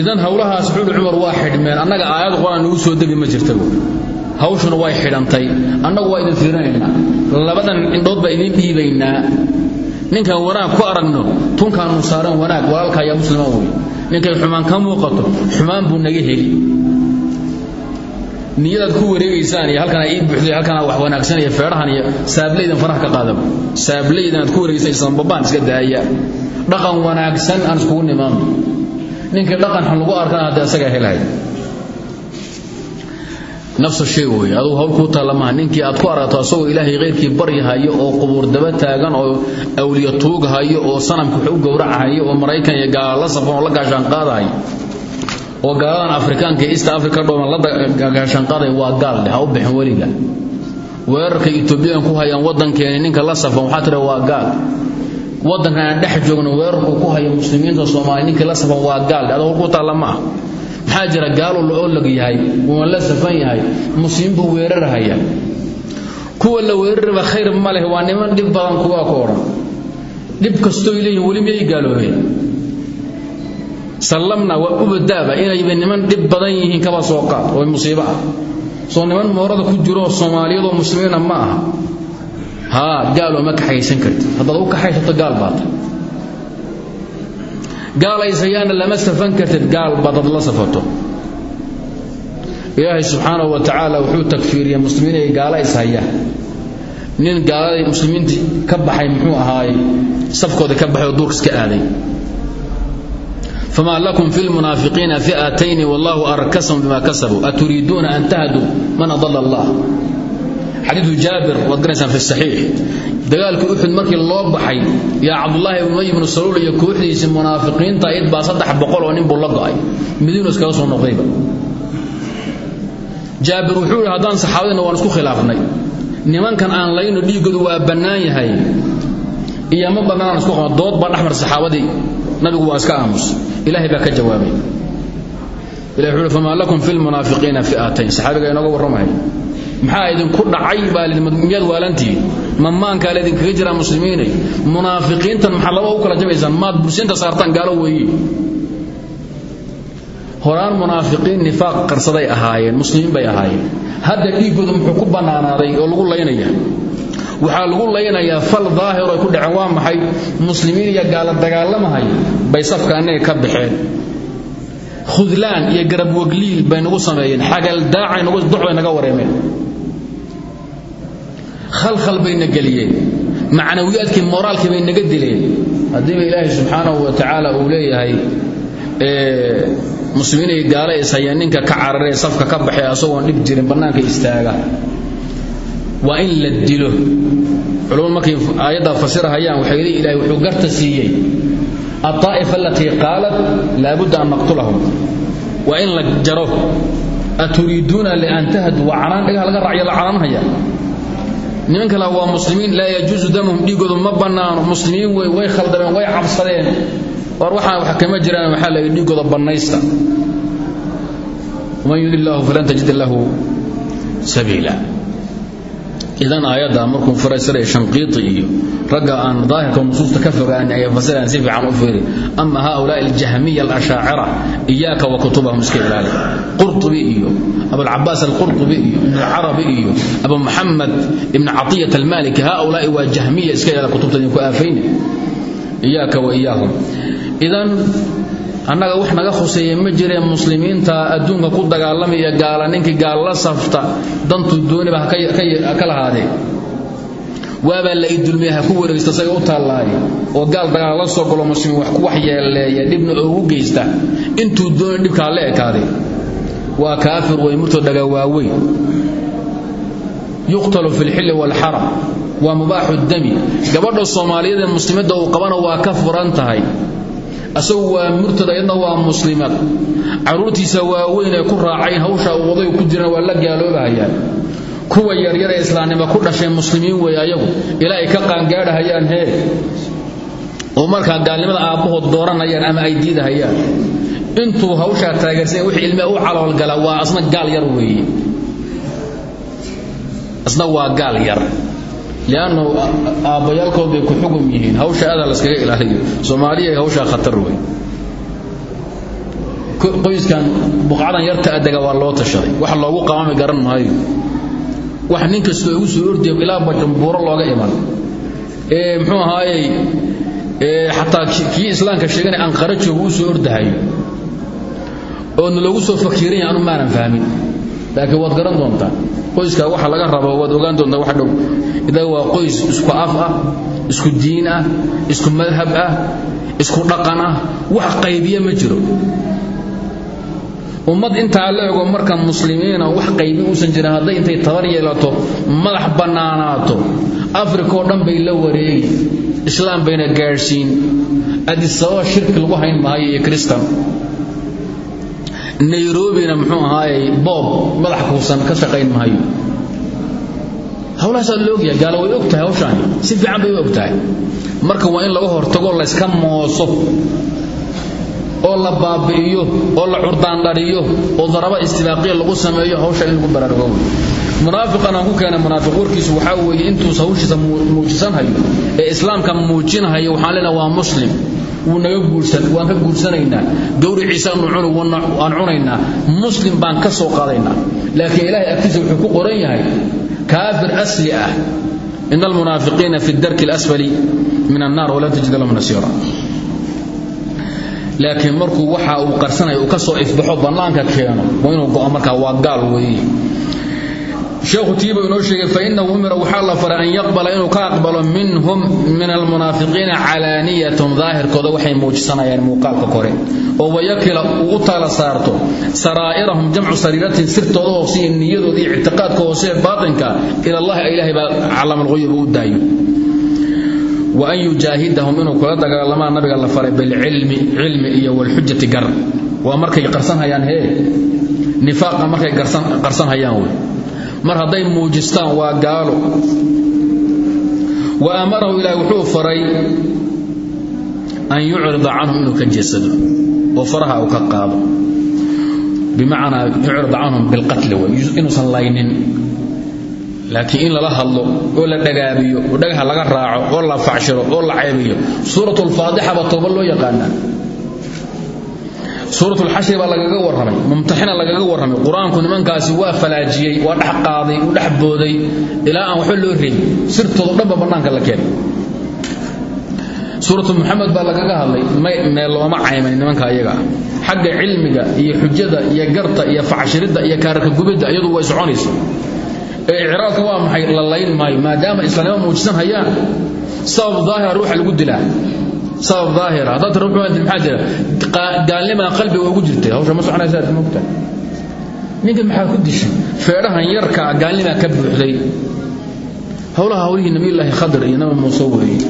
idan howlahaas xuli cumar waa xidhmeen annaga aayad qur'aan nagu soo degi ma jirta buui hawshuna way xidhantay annagu waa idin fiirinaynaa labadan indhood baa idiin dhiibaynaa ninkaan wanaag ku aragno tunkaanu saaran wanaag walaalka ninkay xumaan ka muuqato xumaan buu naga heli niyadaad ku wareegaysaan iyo halkan ii buuxday halkan wax wanaagsan iyo feedhahan iyo saablaydan faraha ka qaadaba saablaydan ku wareegaysaan sanbabaan iska daaya. Dhaqan wanaagsan aan iskugu nimaano ninkii dhaqan xun lagu arkana haddii asagaa helahay. Nafsa shay wey adugu hawl kuu taalla maaha. Ninkii aad ku aragto asagoo ilaahay khayrkii baryahayo oo qubuur daba taagan oo awliya tuughayo oo sanamka wax u oo maraykan iyo gaala la safan oo la gaashaan qaadahayo oo gaaladan afrikaanka east africa dhooman la gaashaan qaadaya waa gaal dheh u bixin weliga. Weerarka etoobiyan ku hayaan waddankeeni ninka la safan waxaa tira waa gaal. Waddankan aan dhex joogno weerarku ku hayo muslimiinta soomaaliya ninkii la safan waa gaal dheh adoo ku taalla ma maxaa jira gaaluu la olag yahay wuuna la safan yahay muslimiin buu weerarahaya kuwa la weeraraba khayr ma leh waa niman dhib badan kuwaa ku odhan. Dhib kastooy leeyihiin weli miyay gaaloobeen sallamna waa ubadaaba inayba niman dhib badan yihiin kaba soo qaad oo musiibo ah. Soo niman moorada ku jiro soomaaliyadoo muslimiina ma aha. Haa gaal oo ma kaxaysan karti haddaad u kaxaysato gaal baata gaalaysayaana lama safan kartid gaal baadad la safato. Ilaahay subxaanahu wa tacaala wuxuu takfiiriyey muslimiin ay gaala ishayaan nin gaaladay muslimiintii ka baxay muxuu ahaaye safkooda ka baxay oo duurka aaday fma lakum fi lmunaafiqiina fiatayni wallahu arkasahum bima kasabuu aturiiduuna an tahduu man adal allah xadiiu jaabir waad garaysaan fi saxiix dagaalkii uxud markii loo baxay yaa cabdulaahi ubay ibnu saluul iyo kooxdiisii munaafiqiinta ayd baa saddex boqol oo nin buu la go'ay madiinu iskaga soo noqdayba jaabir wuxuu yidhi haddaan saxaabadina waan isku khilaafnay nimankan aan layno dhiiggoodu waa bannaan yahay iyo ma nabigu waa iska aamus. Ilaahay baa ka jawaabay. Ilahi wuxuu famaa lakum fi lmunaafiqiina fi'atayn saxaabiga inooga warramaya maxaa idinku dhacay baa miyaad waalantihiin mamaankaa laydinkaga jiraa muslimiinay. Munaafiqiintan maxaa laba u kala jabaysaan maad bursinta saartaan gaalo weeye horaan munaafiqiin nifaaq qarsaday ahaayeen muslimiin bay ahaayeen. Hadda dhiiggooda muxuu ku bannaanaaday oo lagu laynaya waxaa lagu laynayaa fal daahir ay ku dhaceen waa maxay? Muslimiin iyo gaala dagaalamahay bay safka ka baxeen. Khudlaan iyo garabwagliil bay nagu sameeyeen. Xagaldaacay nagu dox bay naga wareemeen. Khalkhal bayna geliyeen. Macnawiyaadkii moraalkii bay naga dileen. Haddiiba ilaahay subxaanahu wa tacaala uu leeyahay muslimiin iyo gaala ishayeen ninka ka cararee safka ka baxay asagoon dhib jirin bannaanka istaaga waa in la dilo. Culumadu markay aayaddaa fasirahayaan waxay leeyiin ilahay wuxuu garta siiyey. Aطaa'ifa alatii qaalat laabudda an naqtulahum. Waa in la jaro. Aturiiduuna lian tahaduu waa canaan dhagaha laga racyo la canaanhaya nimanka laha waa muslimiin laa yajuusu damuhum dhiigoodu ma bannaano. Muslimiin wey way khaldameen way cabsadeen. War waxaan wax kama jiraan waxaa la yidhi dhiigooda bannaysta. Waman yudi illaahu falan tajid lahu idan aayadda markuu faraysiraya shanqiiti iyo ragga aan daahirka nusuusta ka fogaan ay fasirayaan si fiican u fiiri ama haulaai aljahmiya alashaacira? Iyaaka wa kutubahum iska qurtubi iyo abulcabaas alqurtubi iyo ibn alcarabi iyo abu muxamed ibn catiyat almaliki haulaai waa jahmiya iska ilaali kutubta idinku aafayne iyaaka wa iyaahum idan annaga wax naga khuseeya ma jireen muslimiinta adduunka ku dagaalamaya gaala ninkii gaal la safta dantuu dooniba ka lahaadee. Waabaa la idulmiya ha ku wareegsta isaga u taallaaye oo gaal dagaal la soo galo muslimiin wax ku waxyeeleeya dhibna ugu geysta. Intuu dooni dhibkaa la ekaadee. Waa kaafir way murtoo dhaga waaweyn. Yuqtalu fi lxilli waalxaram waa mubaaxu dami. Gabadha soomaaliyeed ee muslimadda uu qabana waa ka furan tahay asagu waa murtada iyadna waa muslimad caruurtiisa waaweyn ee ku raacayn hawsha odaygu ku jirana waa la gaaloobahayaan kuwa yaryar ee islaamnimo ku dhashay muslimiin weeye ayagu ilaa ay ka qaangaadhahayaan hee. Oo markaa gaalnimada aabbahood dooranayaan ama ay diidahayaan. Intuu hawshaa taageersan wixii ilmee u caloolgala waa asna gaal yar weeye asna waa gaal yar liannu aabbayaalkood bay ku xugum yihiin hawsha adaa laskaga ilaaliyo soomaaliya hawshaa khatar wey qoyskan buqcadan yarta adega waa loo tashaday wax loogu qaamami garan maayo wax nin kastoo igu soo ordiya ilaa bajambuuro looga iman ee muxuu ahaayey xataa kii islaamka sheeganay anqara jooga u soo ordahayo oodna loogu soo fakiiranya anu maanan fahmin laakiin waad garan doontaa qoyskaa waxa laga rabo waad ogaan doontaa wax dhow. Idaa waa qoys isku af ah isku diin ah isku madhab ah isku dhaqan ah wax qaybiya ma jiro. Ummad intaa la ego marka muslimiina wax qaybi uusan jirin hadday intay tabar yeelato madax bannaanaato afrika oo dhan bay la wareegi islaam bayna gaadhsiin. Adisababa shirki lagu hayn maayo iyo kristan nayrobina muxuu ahaayey boob madax kuusan ka shaqayn maayo hawlahaasaa la ogyahay gaala way og tahay si fiican bay u marka waa in laga hortago layska mooso oo la baabi'iyo oo la curdaandhariyo oo daraba istibaaqiya lagu sameeyo hawsha in lagu baraarugo munaafiqan aan ku keenay munaafiq warkiisu waxaa weeye intuus hawshiisa muujisanhayo ee islaamka muujinhayo waxaan leenahay waa muslim wuu naga guursan waan ka guursanaynaa gawriciisaanu cuni aan cunaynaa muslim baan ka soo qaadaynaa. Laakiin ilaahay agtiisa wuxuu ku qoran yahay kaafir asli ah ina almunaafiqiina fi darki alasfali min annar walan tajida lahum nasiira. Laakiin markuu waxa uu qarsanaya uu ka soo ifbaxo bannaanka keeno waa inuu go'o markaa waa gaal weeye sheekhu tiiba inoo sheegay fainahu umira waxaa la faray an yaqbala inuu ka aqbalo minhum min almunaafiqiina calaaniyatan daahirkooda waxay muujisanayaan muuqaalka kore. Oo wayakila uu u tala saarto saraa'irahum jamcu sariiratin sirtooda hoose iyo niyadooda ictiqaadka hoose ee baatinka ila allahi ilaahay baa calama alquyuba u daayo. Wa an yujaahidahum inuu kula dagaalamaa nabiga la faray bilcilmi cilmi iyo walxujati gar. Waa markay qarsanhayaan hee? Nifaaqa markay qarsanhayaan wey mar hadday muujistaan waa gaalo. Wa amarahu ilaahi wuxuu faray an yucrida canhum inuu ka jeesado oo faraha uu ka qaado. Bimacnaa yucrid canhum bilqatli wey inuusan laynin. Laakiin in lala hadlo oo la dhagaabiyo oo dhagaha laga raaco oo la facshiro oo la ceebiyo suurat lfaadixa baa tooba loo yaqaanaa suuratulxashri baa lagaga warramay mumtaxina lagaga warramay. Qur'aanku nimankaasi waa falaajiyey waa dhex qaaday uu dhex booday. Ilaa aan waxba loo reebin sirtoodo dhanba bannaanka la keenay. Suuratu muxamed baa lagaga hadlay meel looma cayman nimanka iyaga ah xagga cilmiga iyo xujada iyo garta iyo facshiridda iyo kaararka gubidda iyadu way soconaysa ee icraadka waa maxay la layn maayo maadaama islaanimo muujisan hayaan sabab daahira ruuxa lagu dilaa sabab daahira. Haddaad wuxuu maxaa jira? Gaalnimaa qalbiga ugu jirtay hawsha ma soconaysaa mogta ninka maxaa ku dishay? Feedhahan yarka gaalnimaa ka buuxday. Howlaha hawlihii nabiyullaahi khadir iyo nabi muuse weeye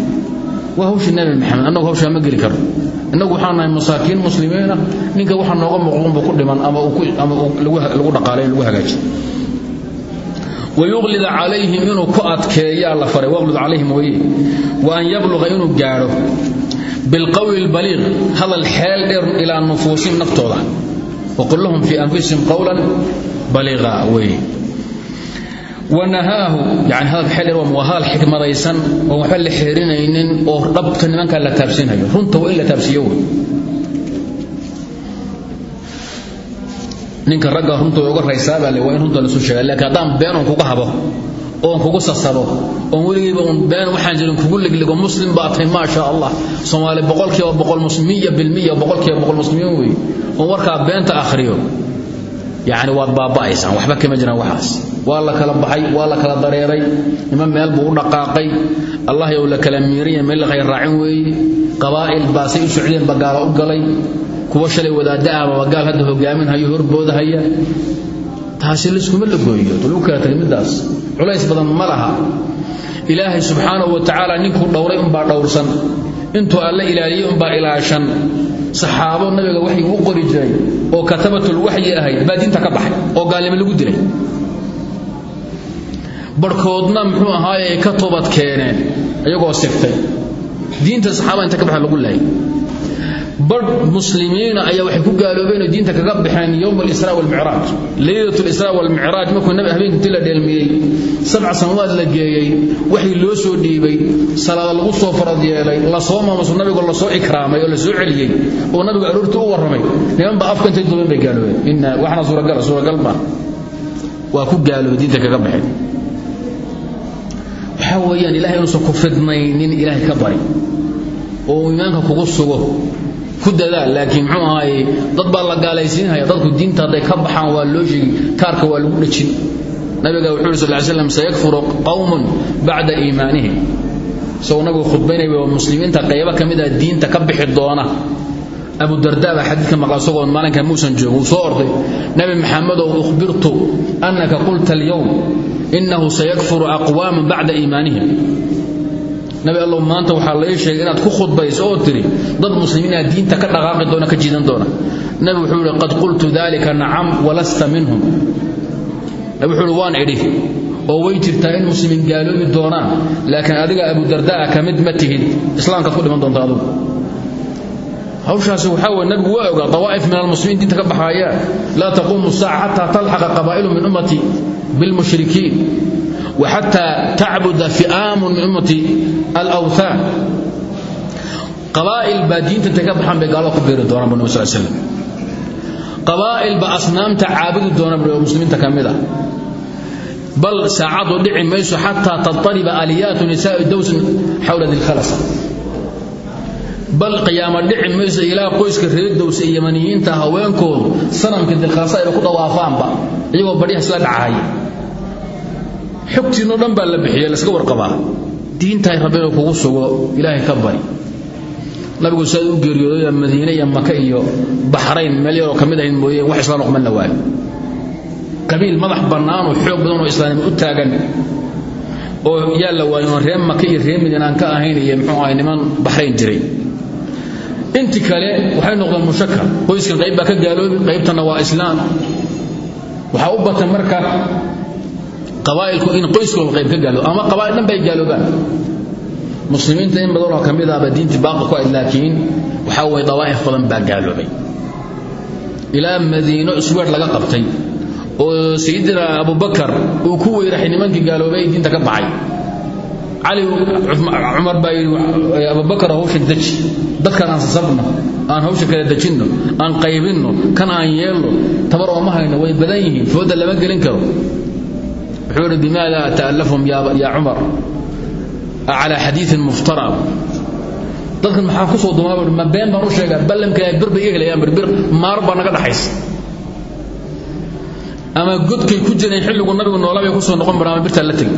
waa hawshii nabi maxamed. Annagu hawshaa ma geli karo. Innagu waxaan nahay masaakiin muslimiina. Ninka waxa nooga muuqdanba ku dhiman ama lagu dhaqaalay lagu hagaajiy wayuqlida calayhim inuu ku adkeeyaa la faray. Waqlid calayhim weye wa an yabluqa inuu gaadho bilqowli lbaliiq hadal xeel dheer ilaa nufuusihim naftooda waqul lahum fii anfusihim qowlan baliiqa weye wanahaahu yani hadal xeel dheer waa hadal xikmadaysan oo waxba la xeerinaynin oo dhabta nimankaa la ninka ragga runta uga raysaabaa le waa in runta lasu sheega laakiin haddaan been oon kuga habo oon kugu sasabo oon weligayba uun been waxaan jirin kugu ligligo muslim baa tahay sha allah. Soomaali boqolkiiba boqol miya bilmiya boqolkiiba boqol muslimiin weeye oon warkaa beenta akhriyo. Yacni waad baaba'aysaan waxba kama jiraan waxaas. Waa la kala baxay waa la kala dareeray nima meel buu dhaqaaqay. Allah yow la kala miiriya meel la raacin weeye qabaa'il baasay u bagaala u galay. Kuwa shalay wadaadda ahbaba gaal hadda hogaaminhayo horboodahaya taasi layskuma la gooyo lagu kala culays badan ma laha. Ilaahay subxaanahu wa tacaala ninkuu dhowray unbaa dhowrsan. Intuu alla ilaaliyey unbaa ilaashan. Saxaabo nabiga waxay u qori jiray oo katabatul waxyi ahayd baa diinta ka baxay oo gaalnimo lagu dilay. Barhkoodna muxuu ahaaye ay ka toobad keeneen iyagoo sigtay diinta saxaabada inta ka baxa lagu laayay badh muslimiina ayaa waxay ku gaaloobeen oo diinta kaga baxeen yowm alisraa walmicraaj leylat alisraa walmicraaj markuu nabi habeenka intii la dheelmiyey sabca sanawaad la geeyey waxii loo soo dhiibay salaada lagu soo farad yeelay la soo maamuso nabigoo la soo ikraamay oo la soo celiyey oo nabigu aroortii u warramay. Niman baa afka intay duubeen bay gaaloobeen. Inna waxna suuragala suuragal ma. Waa ku gaaloobay diinta kaga baxeen. Waxaa weeyaan ilahay inuusan ku fidnaynin ilaahay ka bari. Oo iimaanka kugu sugo ku dadaal laakiin muxuu ahaaye dad baa la gaalaysiinhaya dadku diinta hadday ka baxaan waa loo sheegi kaarka waa lagu dhejin nabiga wuxuu yuri sal slam sayakfuru qawmun bacda iimaanihim. Isagoo nabigu khudbaynaya oo muslimiinta qaybo ka mid ah diinta ka bixi doona. Abu darda baa xadiidka maqla isagoo maalinka muusan joogo uu soo orday. Nabi maxamedow ukhbirtu annaka qulta alyowm innahu sayakfuru aqwaaman bacda iimaanihim nabi allow maanta waxaa lai sheegay inaad ku khudbayso oo tiri dad muslimiina diinta ka dhaqaaqi doona ka jiidan doona. Nabi wuxuu yidhi qad qultu dalika nacam walasta minhum. Nabi wuxuu waan idhi oo way jirtaa in muslimiin gaaloobi doonaan laakiin adiga abudardaa ka mid ma tihid islaamkaad ku dhiman doonta adugu. Hawshaasi waxaa weye nabigu waa ogaa dawaa'if min almuslimiin diinta ka baxaayaan laa taquumu saaca xataa talxaqa min ummati bilmushrikiin وحتى تعبد فئام من أمة الأوثان قبائل بادين تتكبحان بقالوا كبير الدوران بن صلى الله عليه وسلم قبائل بأصنام تعابد الدوران بن المسلمين تكملة بل ساعات ودعي ميسو حتى تضطرب آليات نساء الدوس حول ذي الخلصة بل قيام الدعي ميسو إلى قويس كريد الدوس اليمنيين تهوينكم سنم كذي الخلصة إلى كده وافان بقى يقول بديها سلاك عاي xogtiinoo dhan baa la bixiya layska warqabaa. Diintahay rabbi inuu kugu sugo ilaahay ka bari. Nabigu sidaad u geeriyooday madiine iyo maka iyo baxrayn meel yaroo ka mid ahayd mooyeen wax islaan noqman la waayo qabiil madax bannaan oo xoog badan oo islaanimo u taagan. Oo yaa la waayo reer maka iyo reer madiine aan ka ahayn iyo muxuu ahay niman baxrayn jiray. Inti kale waxay noqdeen mushakar. Qoyskan qayb ka gaaloobi qaybtana waa islaam waxaa u batan marka qabaa'ilku in qoyskooda qayb ka gaaloobo ama qabaa'il dhan bay gaaloobaan. Muslimiinta in badanoo ka mid ahba diintii baaqa ku ayd laakiin waxaa weye dawaa'if badan baa gaaloobay. Ilaa madiino isweer laga qabtay oo sayidina abubakar uu ku weyraxay nimankii gaaloobay diinta ka baxay. Cali cumar baa yidhi abubakar hawsha deji. Dadkan aan sasabno aan hawsha kala dejinno aan qaybinno kan aan yeelno tabar ooma hayno way badan yihiin fooda lama gelin karo wuxuu yidhi bimaada ta'allafhum yaa cumar? Calaa xadiiin muftara. Dadkan maxaa ku soo dumaa ma been baan u sheegaa ballamka bir bay iga helayaan birbir maar baa naga dhaxaysa. Ama godkay ku jireen xilligu nabigu noolabay ku soo noqon bara ama birtaa la tegi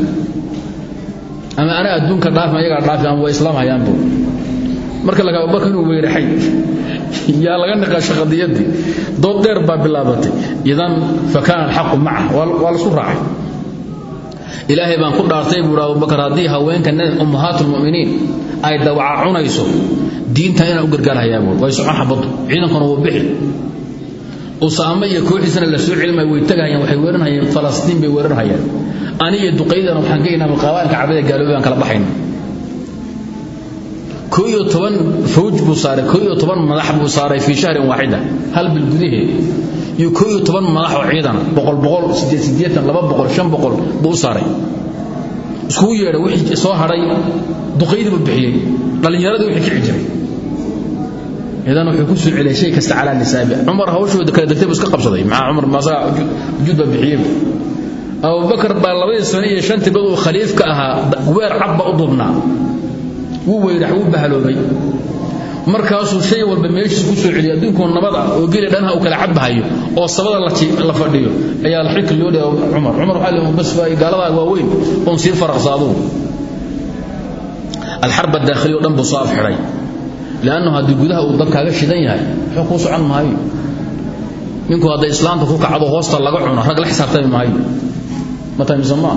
ama ana adduunka dhaafi ayagaa dhaafi ama waa islaam hayaanbu marka laga abubakar inuu weyraxay yaa laga niqaasha qadiyaddii dood dheer baa bilaabatay. Idan ilaahay baan ku dhaartay buuhi abubakar haddii haweenka ummahaatulmuminiin ay dawaca cunayso diinta inaan u gargaarhayaa buui way socon xabaddu ciidankuna wuu bixi. Usaamo iyo kooxiisana la soo celimaya way tagahayaan waxay weeranhayeen falastiin bay weeranhayaan aniyo duqaydana waxaan geynaa qabaa'ilka cabada gaaloobi baan kala baxayna. Koo iyo toban fawj buu saaray koo toban madax buu saaray fii shahrin waaxida hal bil gudaheed iyo koo iyo toban madax oo ciidana boqol boqol sideed sideetan laba boqol shan boqol buu saaray. Iskugu yeedhay wixii soo hadhay duqaydii buu bixiyey dhallinyaradii wixii kici jiray. Idan wuxuu ku soo celiyay shay kasta calaa nisaabi cumar hawshooda kala degtay iska qabsaday. Maxaa cumar maasaga ujuud baa bixiyey. Abubakar baa labadii sano iyo shantii bad uu khaliif ka ahaa weer cabba u weyrax wuu bahaloobay markaasuu shay walba meeshiis ku soo celiyay adduunkoo nabad ah oo geli dhanha uu kala cabbahayo oo sabada la fadhiyo ayaa alxilka loo dhiga cumar. Cumar waxaa leeyahay bas gaaladaa waaweyn oon sii faraqsa adugu alxarba daakhiliya oo dhan buu soo afxidhay liannu haddii gudaha uu dab kaaga shidan yahay wuxuu kuu socon maayo. Ninku hadday islaamta ku kacdo hoosta laga cuno rag la xisaabtami maayo. Matamisamaa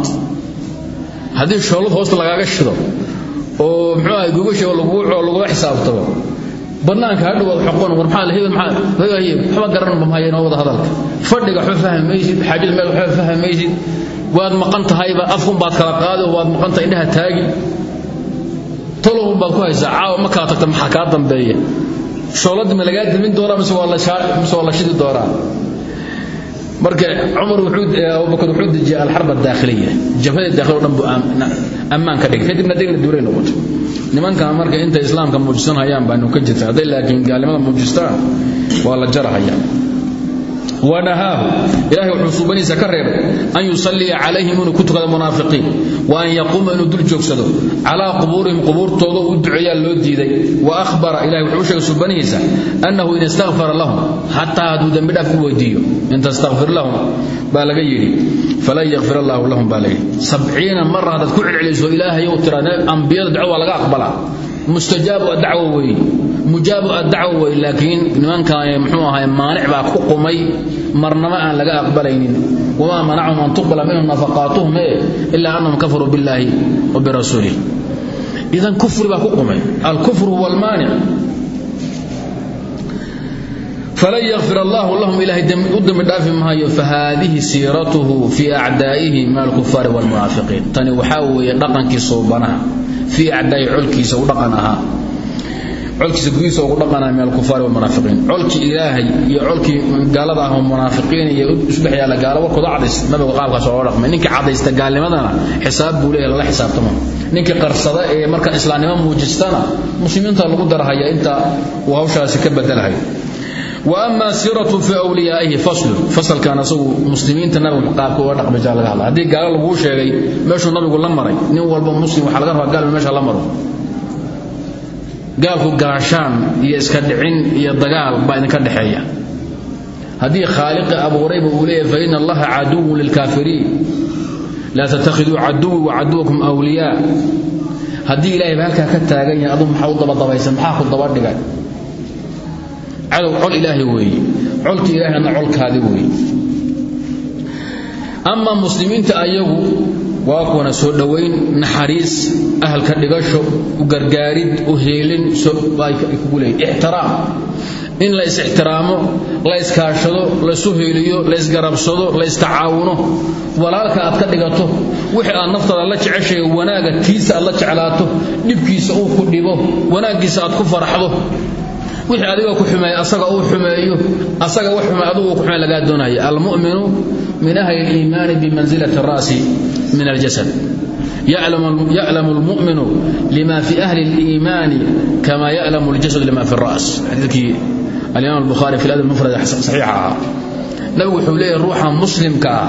haddii shoolad hoosta lagaaga shido oo muxuu ahay gogasha lagula xisaabtamo bannaanka ha dhawaad xoqon war maxaa hebel maxaa hagaye waxba garan mahaya noo wada hadalka. Fadhiga waxba fahmi maysid xaajada meel waxba fahmi maysid waad maqan tahayba afkun baad kala qaadi oo waad maqan tahay indhaha taagi. Tolowun baad ku haysaa caawa ma kala tagta maxaa kaa dambeeya? Shooladii ma lagaa dimin doonaa mise waa la shidi doonaa? Marka cumar abubakar wuxuu dejiyey alxarb adaakhiliya jabhada daakhil dhan buu ammaan dhigay. Kadibna degna duulay noqotay nimankan marka intay islaamka muujisan hayaan baanu ka jirta hadday laakiin gaalnimada muujistaan waa la jarahayaa wanahaahu ilahay wuxuu suubaniisa ka reebay an yusalliya calayhim inuu ku tukado munaafiqiin wa an yaquuma inuu dul joogsado calaa qubuurihim qubuurtooda u duceeyaa loo diiday wa ahbara ilahay wuxuu u sheegay suubanihiisa annahu in istakfara lahum xataa hadduu dembi dhaaf ku weydiiyo in tastakfir lahum baa laga yidhi falan yakfir allaahu lahum baa layidhi sabciina mara haddaad ku waa laga aqbalaa mustajaabu adacwo weeye mujaabu adacwo wey laakiin nimankan muxuu ahay maanic baa ku qumay. Marnaba aan laga aqbalaynin. Wamaa manacahum an tuqbala minhum nafaqaatuhum e ilaa annahum kafaruu billaahi wa birasuulih idan kufri baa ku qumay. Alkufru huwa almaanic falan yakfir allaahu lahum ilahay u dembi dhaafi maayo fahaadihi siiratuhu fii acdaa'ihi min alkufaari waalmunaafiqiin tani waxaa weeye dhaqankii suubanaha fii acdaa'i colkiisa u dhaqan ahaa. Colkiisa gudihiisa ugu dhaqanaa min alkufaari walmunaafiqiin colkii ilaahay iyo colkii gaalada ah oo munaafiqiin iyo isdhex yaalla gaalo warkooda cadays nabigu qaabkaas dhaqmay. Ninkii cadaysta gaalnimadana xisaab buu leeyahay lala xisaabtamo. Ninkii qarsada ee marka islaamnimo muujistana muslimiinta lagu darahaya inta uu hawshaasi ka ama siiratu fi wliyaaihi faslun fasalkan asagu muslimiinta nabiga qaabka uga dhaqmajaa laga hadla haddii gaalo laguu sheegay meeshuu nabigu la maray nin walba muslim waxaa laga rabaa gaalba meesha la maro. Gaalku gaashaan iyo iska dhicin iyo dagaal baa idinka dhexeeya. Haddii khaaliqi abuurayba uu leeyahy fa ina allaha caduwun lilkaafiriin laa tattakhiduu caduwi wa caduwakum wliyaa haddii ilaahayba halkaa ka taagan yahay aduu maxaa u dabadabaysan ku dabadhigay cadow col ilaahay weeye colki ilaahayna colkaadi weeye ama muslimiinta ayagu waa kuwana soo dhowayn naxariis ahalka dhigasho u gargaarid u heelin ay kugu leeyihiin ixtiraam. In la is-ixtiraamo la iskaashado laysu heeliyo laysgarabsado laystacaawuno walaalka aad ka dhigato wixii aad naftaada la jeceshay wanaaga tiisa aad la jeclaato dhibkiisa uu ku dhibo wanaaggiisa aad ku faraxdo wixii adiga ku xumeeya asaga uu xumeeyo asaga wax xumeey adigu ku xumeey lagaa doonaya almu'minu min ahli اliimaani bimanzilati الra'si min aljasad yaclamu almu'minu lima fi ahli اliimaani kama yaclamu اljasad lima fi الra's xadiidkii alimaam albukhaari fi ladab mufrad saxiixa ahaa nabigu wuxuu leeyahy ruuxa muslimka ah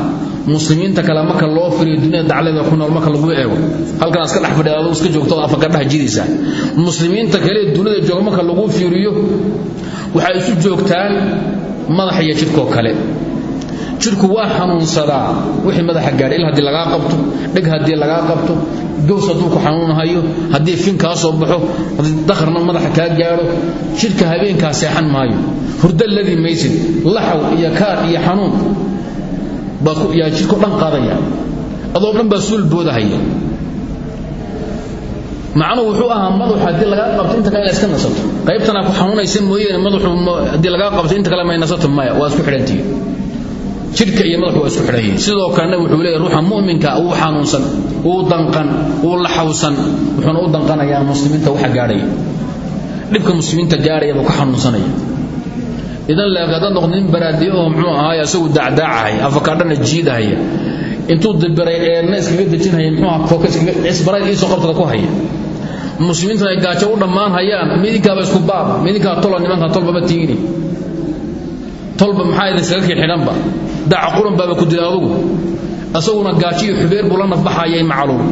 muslimiinta kale marka loo firiyo dunyada daclada ku nool marka lagu eego halkan iska dhex fadhiya iska joogto afa ka dhex jiraysa muslimiinta kale dunida jooga marka lagu fiiriyo waxay isu joogtaan madax iyo jidhkoo kale. Jidhku waa xanuunsadaa wixii madaxa gaadha il haddii lagaa qabto dheg haddii lagaa qabto gows hadduu ku xanuunhayo haddii fin kaa soo baxo haddii dakharna madaxa kaa gaadho jidhka habeenkaa seexan maayo. Hurdo ladii maysid laxaw iyo kaar iyo xanuun yaa jidhko dhan qaadaya. Adoo dhan baa suul boodahaya. Macnuhu wuxuu ahaa madaxu haddii lagaa qabto inta kale iska nasato. Qaybtana ku xanuunaysa mooyeene madaxu haddii lagaa qabto inta kale may nasato maya waa isku xidhantihiin jidhka iyo madaxu waa isku xidhan sidoo kalena wuxuu leeyahy ruuxa mu'minka uu xanuunsan uu danqan uu laxawsan wuxuuna u danqanayaa muslimiinta waxa gaadhaya. Dhibka muslimiinta gaadhaya buu ka xanuunsanaya idan leeg haddaad noqdo nin oo muxuu ahaay asagu daacdaacahaya afakaadhana jiidahaya. Intuu dibiray eerna iskaga dejinhaya cisbarayd iisoo qabtada ku haya. Muslimiintuna ay gaajo u dhammaan hayaan midinkaaba isku baaba midinkaa tola nimanka tolbama tiini tolba maxaa idin iskaga kii xidhanba daaca quran baaba ku dila adugu. Gaajo iyo xubeer buu la nafbaxayay macluul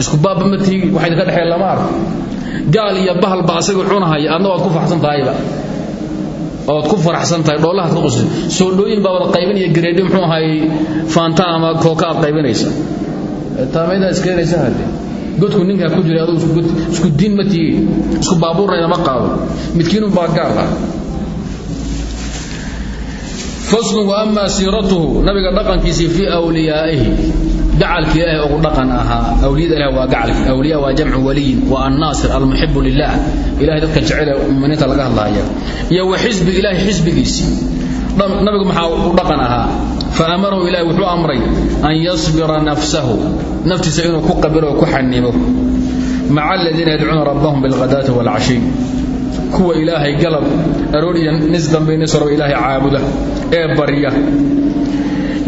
isku baabba ma tiigi waxa idinka dhexeeya lama gaal iyo bahalba asaga cunahaya adna ku faxsan tahayba ood ku faraxsan tahay dhoolahaad ka qusay soodhooyin baa wada qaybinaya gareedho muxuu ahaay faantaan ama kooka aad qaybinaysa. Taamaydaa iskeenaysa hadde godku ninkaa ku jiray adugu isku diin ma tihiin isku baabuurna ma qaado. Midkiinun baa gaar ah. Faslun wa amaa siiratuhu nabiga dhaqankiisii fii awliyaa'ihi gacalki ilaahay ugu dhaqan ahaa. Awliyada ilaah waa gacalki awliya waa jamcu waliyin wa annaasir almuxibu lilah ilahay dadka jecel ee muminiinta laga hadlaaya. Iyo wa xisbi ilaahay xisbigiisii nabigu maxaa u dhaqan ahaa? Fa amarahu wuxuu amray an yasbira nafsahu naftiisa inuu ku qabilo oo ku xanimo maca aladiina yadcuuna rabbahum bilghadaati waalcashiy kuwa ilaahay galab arooriya nis dambe ilaahay caabuda ee barya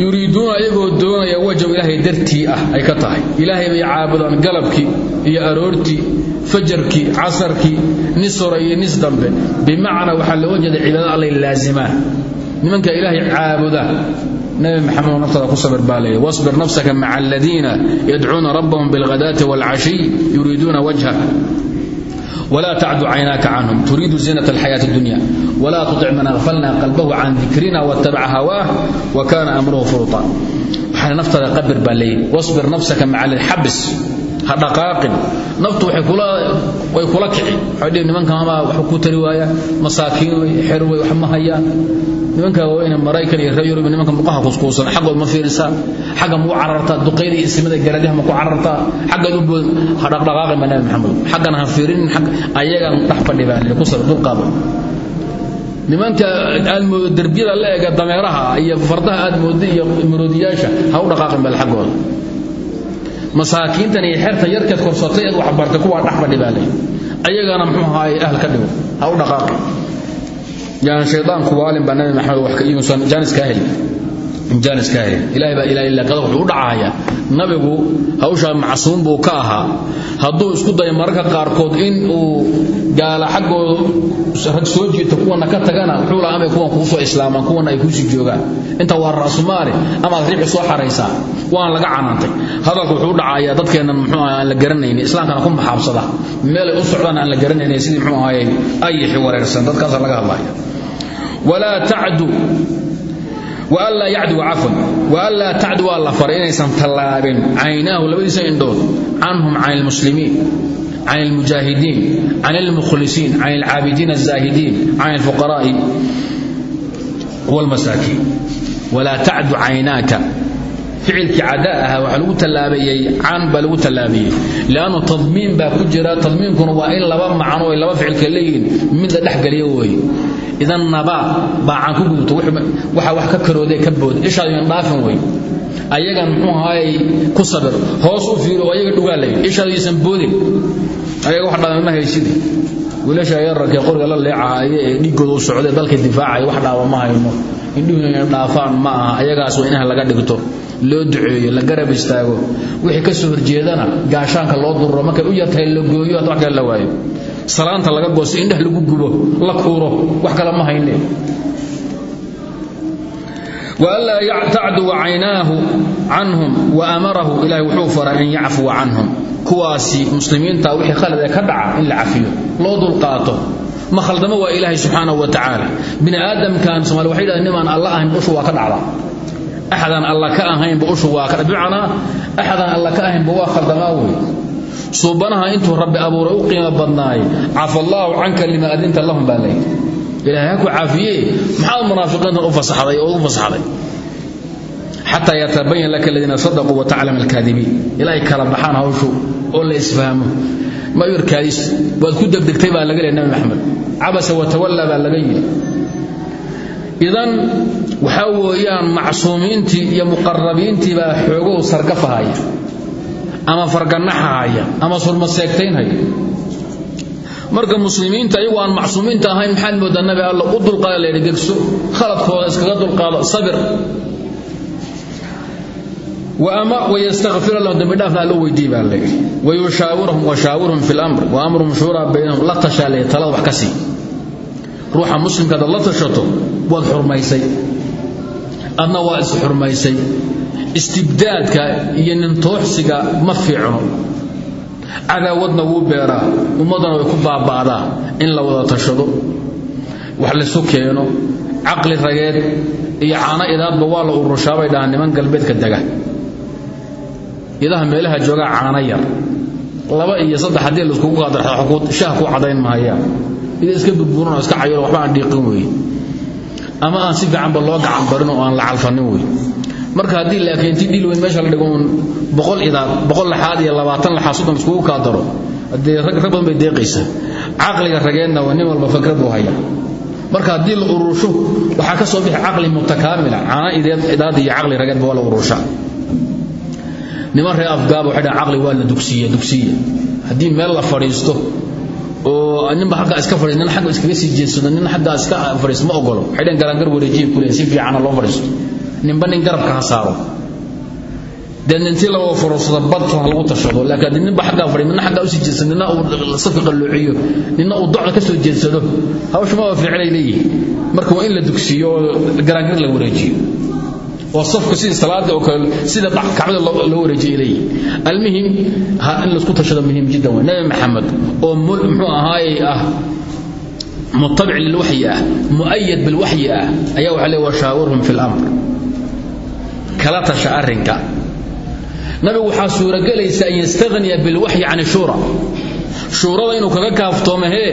yuriiduuna ayagoo doonaya wajhu ilaahay dartii ah ay ka tahay. Ilaahay bay caabudaan galabkii iyo aroortii fajarkii casarkii nis iyo nis dambe. Bimacnaa waxaa looga jeeda cibaadada allay laazimaan. Nimanka ilaahay caabuda nabi maxamed naftada ku sabir baa leeyahy wasbir nafsaka maca aladiina yadcuuna rabbahum bilghadaati waalcashiy yuriiduuna wajha ولا تعد عيناك عنهم تريد زينة الحياة الدنيا ولا تطع من أغفلنا قلبه عن ذكرنا واتبع هواه وكان أمره فرطا وحنا نفتر قبر بالي واصبر نفسك مع ha dhaqaaqin. Naftu way kula kici. Nimankan ama waxba ku tari waaya masaakiin wey xer wey wax ma hayaan. Nimanka waaweyne maraykan iyo reer nimanka muqaha kuskuusan xaggood ma fiirisaa xagga mau carartaa duqeyda iyo ismada garadyaha ma ku carartaa xaggan u bood ha dhaqdhaqaaqin maxamed. Xaggan ha fiirinin ayagan dhex fadhibaan kusar dulqaabo nimanka aad moodo derbiyada la ega dameeraha iyo fardaha aad moodo iyo maroodiyaasha ha u dhaqaaqin bal xaggooda masaakiintan iyo xertan yarkeed korsatay eed wax bartay kuwaa dhex fadhi baa leeyahy ayagana muxuu ahaay ahl ka dhigo. Ha u dhaqaaqi yaan shaydaanku waalin baa nabi maxamed wax ka imusan jaanis kaa heli jaanis kaa heli ilaahay baa ilaa ilaa qada wuxuu u dhacaaya. Nabigu hawshaa macsuum buu ka ahaa. Hadduu isku dayo mararka qaarkood in uu gaala xaggooda rag soo jiito kuwana ka tagana wuxuu lahaa amay kuwan kugu soo islaamaan kuwana ay kuusii joogaan. Inta waa ra'sumaali amaad riixi soo xaraysaa. Waan laga canaantay. Hadalku wuxuu u dhacayaa muxuu ahaa la garanaynin islaamkana ku maxaabsada. Meelay u socdaan aan la garanaynin sidii muxuu ahaayey ayixi wareersan. Dadkaasa laga hadlaya walaa tacdu waanlaa yacduwa cafwan waanlaa tacdi waa la faray inaysan tallaabin. Caynaahu labadiisa indhood. Canhum can ilmuslimiin can ilmujaahidiin can ilmukhlisiin can ilcaabidiin azaahidiin can ilfuqaraa'i wlmasaakiin walaa tacdu caynaaka ficilkii cada ahaa waxaa lagu tallaabayey can baa lagu tallaabiyey liannu tadmiin baa ku jira tadmiinkuna waa in laba macno ay laba ficilka leeyihiin midla dhexgeliya weeye idan nabaa baa can ku gudubto waxa wax ka karooday ka booda ishaadu yan dhaafin wey. Ayagan muxuu ahaayey ku sabir hoos u fiiro ayaga dhugaa layidhi ishaadu yaysan boodin. Ayaga wax dhaama ma hayside wiilasha yararkee qoriga la leecahaye ee dhiiggooda u dalka difaacaya wax dhaaba hayno indhuhuna dhaafaan ma aha. Ayagaas waa inaha laga dhigto. Loo duceeyo la garab istaago. Wixii ka soo horjeedana gaashaanka loo dururo. Markay u yartahay la gooyo hadda wax kale la waayo. Salaanta laga goosto indhah lagu gubo la kuuro. Wax kale ma hayne. Waanlaa tacduwa caynaahu canhum wa amarahu. Ilahay wuxuu faray an yacfuwa canhum. Kuwaasi muslimiinta wixii khalad ee ka dhaca in la cafiyo. Loo dulqaato ma khaldamo waa ilaahay subxaanahu wa tacaala. Bini aadamkan somaali waxay yidhahdeen nimaan alla ahayn ushu waa ka dhacda axadaan alla ka ahaynba ushu waa ka bimacnaa axadaan alla ka ahaynba waa khaldamaa wey. Suubanaha intuu rabbi abuuray u qiimo badnaay cafa allaahu canka lima adinta lahum baa layidhi ilaahay ha ku caafiye maxaad munaafiqiintan u fasaxday oo u fasaxday? Xataa yatabayan laka aladiina sadaquu wa taclam alkaadibiin. Ilaahay kala baxaan hawshu oo la isfahmo mayurkaadis waad ku degdegtay baa laga leey nabi maxamed. Cabasa watawalla baa laga yidhi. Idan waxaa weeyaan macsuumiintii iyo muqarabiintii baa xoogow sargafahaya ama farganaxahaya ama surmaseegtaynhaya marka muslimiinta iyagu aan macsuumiinta ahayn maxaad moodaa nabi alla u dulqaada la yidhi gegso khaladkooda iskaga dulqaado sabir wayastakfir lahum dambi dhaafna allo weydii baa layidhi wayushaawirhum washaawirhum fi lamr wa amruhum shuuraa baynahum la tashaa layidhi talada wax ka sii. Ruuxa muslimka hadaad la tashato waad xurmaysay. Adna waa is xurmaysay. Istibdaadka iyo nintooxsiga ma fiicno. Cadaawadna wuu beeraa ummaddana way ku baaba'daa in la wada tashado. Wax laysu keeno caqli rageed iyo caano idaadba waa la urushaabay dhahaan niman galbeedka dega idaha meelaha joogaa caano yar. Laba iyo saddex haddii laiskugu qaadarxo shaah ku cadayn mahayaan ida iska burburanoo iska cayolo waxba aan dhiiqin weeye ama aan si fiicanba loo gacan barin oo aan la calfanin wey. Marka haddii laakiin intii dhiil weyn meesha la dhigo uun boqol idaad boqol laxaad iyo labaatan laxaad soddon iskugu daro haddee rag badan bay deeqaysaa caqliga rageenna waa nin walba fakrad buu haya marka haddii la urusho waxaa ka soo bixi caqli mutakaamila caana idaad iyo caqli rageedba waa la urushaa niman reer afgaaba waxay dhahan waa la dugsiya dugsiya haddii meel la fadhiisto oo ninba halkaa iska fadhiis nin xagga sii jeedsado nin xaggaa iska fadhiis ogolo waxay dhahan garangar wareejiya ku si fiicana loo fadhiisto. Ninba nin garabka ha saaro. Dee nintii la furursado badka ha lagu tashado. Laakiin haddii ninba xaggaa fadhiis nina xaggaa u sii jeedsado nina uu safi qalloociyo uu docda ka soo jeedsado hawsha ma waa fiicinay marka waa in la dugsiyo oo garangar la wareejiyo oo safka sidii salaada oo kale sida kacbada loo wareejiyay leeyihiin almuhim in la isku tashado muhiim jiddan wey nabi maxamed oo muxuu ahaaye ah mutabic lilwaxyi ah mu'ayad bilwaxyi ah ayaa waxaa leey washaawirhum fi lamr kala tasha arrinka. Nabigu waxaa suuragelaysa an yastagniya bilwaxyi can shuura. Shuurada inuu kaga kaaftoomo hee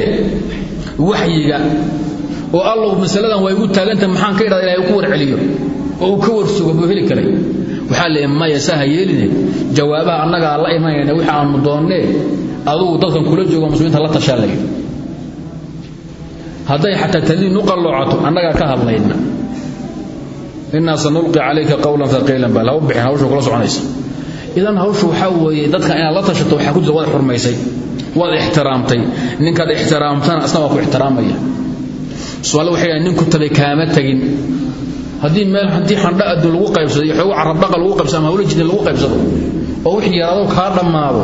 waxyiga oo allow masaladan waa oo uu ka warsugo buu heli karay. Waxaa leeya maya saha yeeline jawaabaha annagaa la imanayna wixii aanu doonnee adugu dadkan kula joogo muslimiinta la tashaa layidhi hadday xataa tadiin u ka hadlayna. Innaa sanulqi calayka qawlan haqiilan baa lau bixin hawsha kula soconaysa. Idan hawshu waxaa weeye dadka inaad la tashato waxaa ku jira waad xurmaysay waad ixtiraamtay. Ninkaad ixtiraamtana asna waa ku ixtiraamaya. Dhahan ninku tabay kaama tegin haddii meel haddii xandha adduun lagu qaybsado iyo xoogo carabdhaqa lagu qaybsado ama hawlo jidin lagu qaybsado oo wixii yaraado kaa dhammaado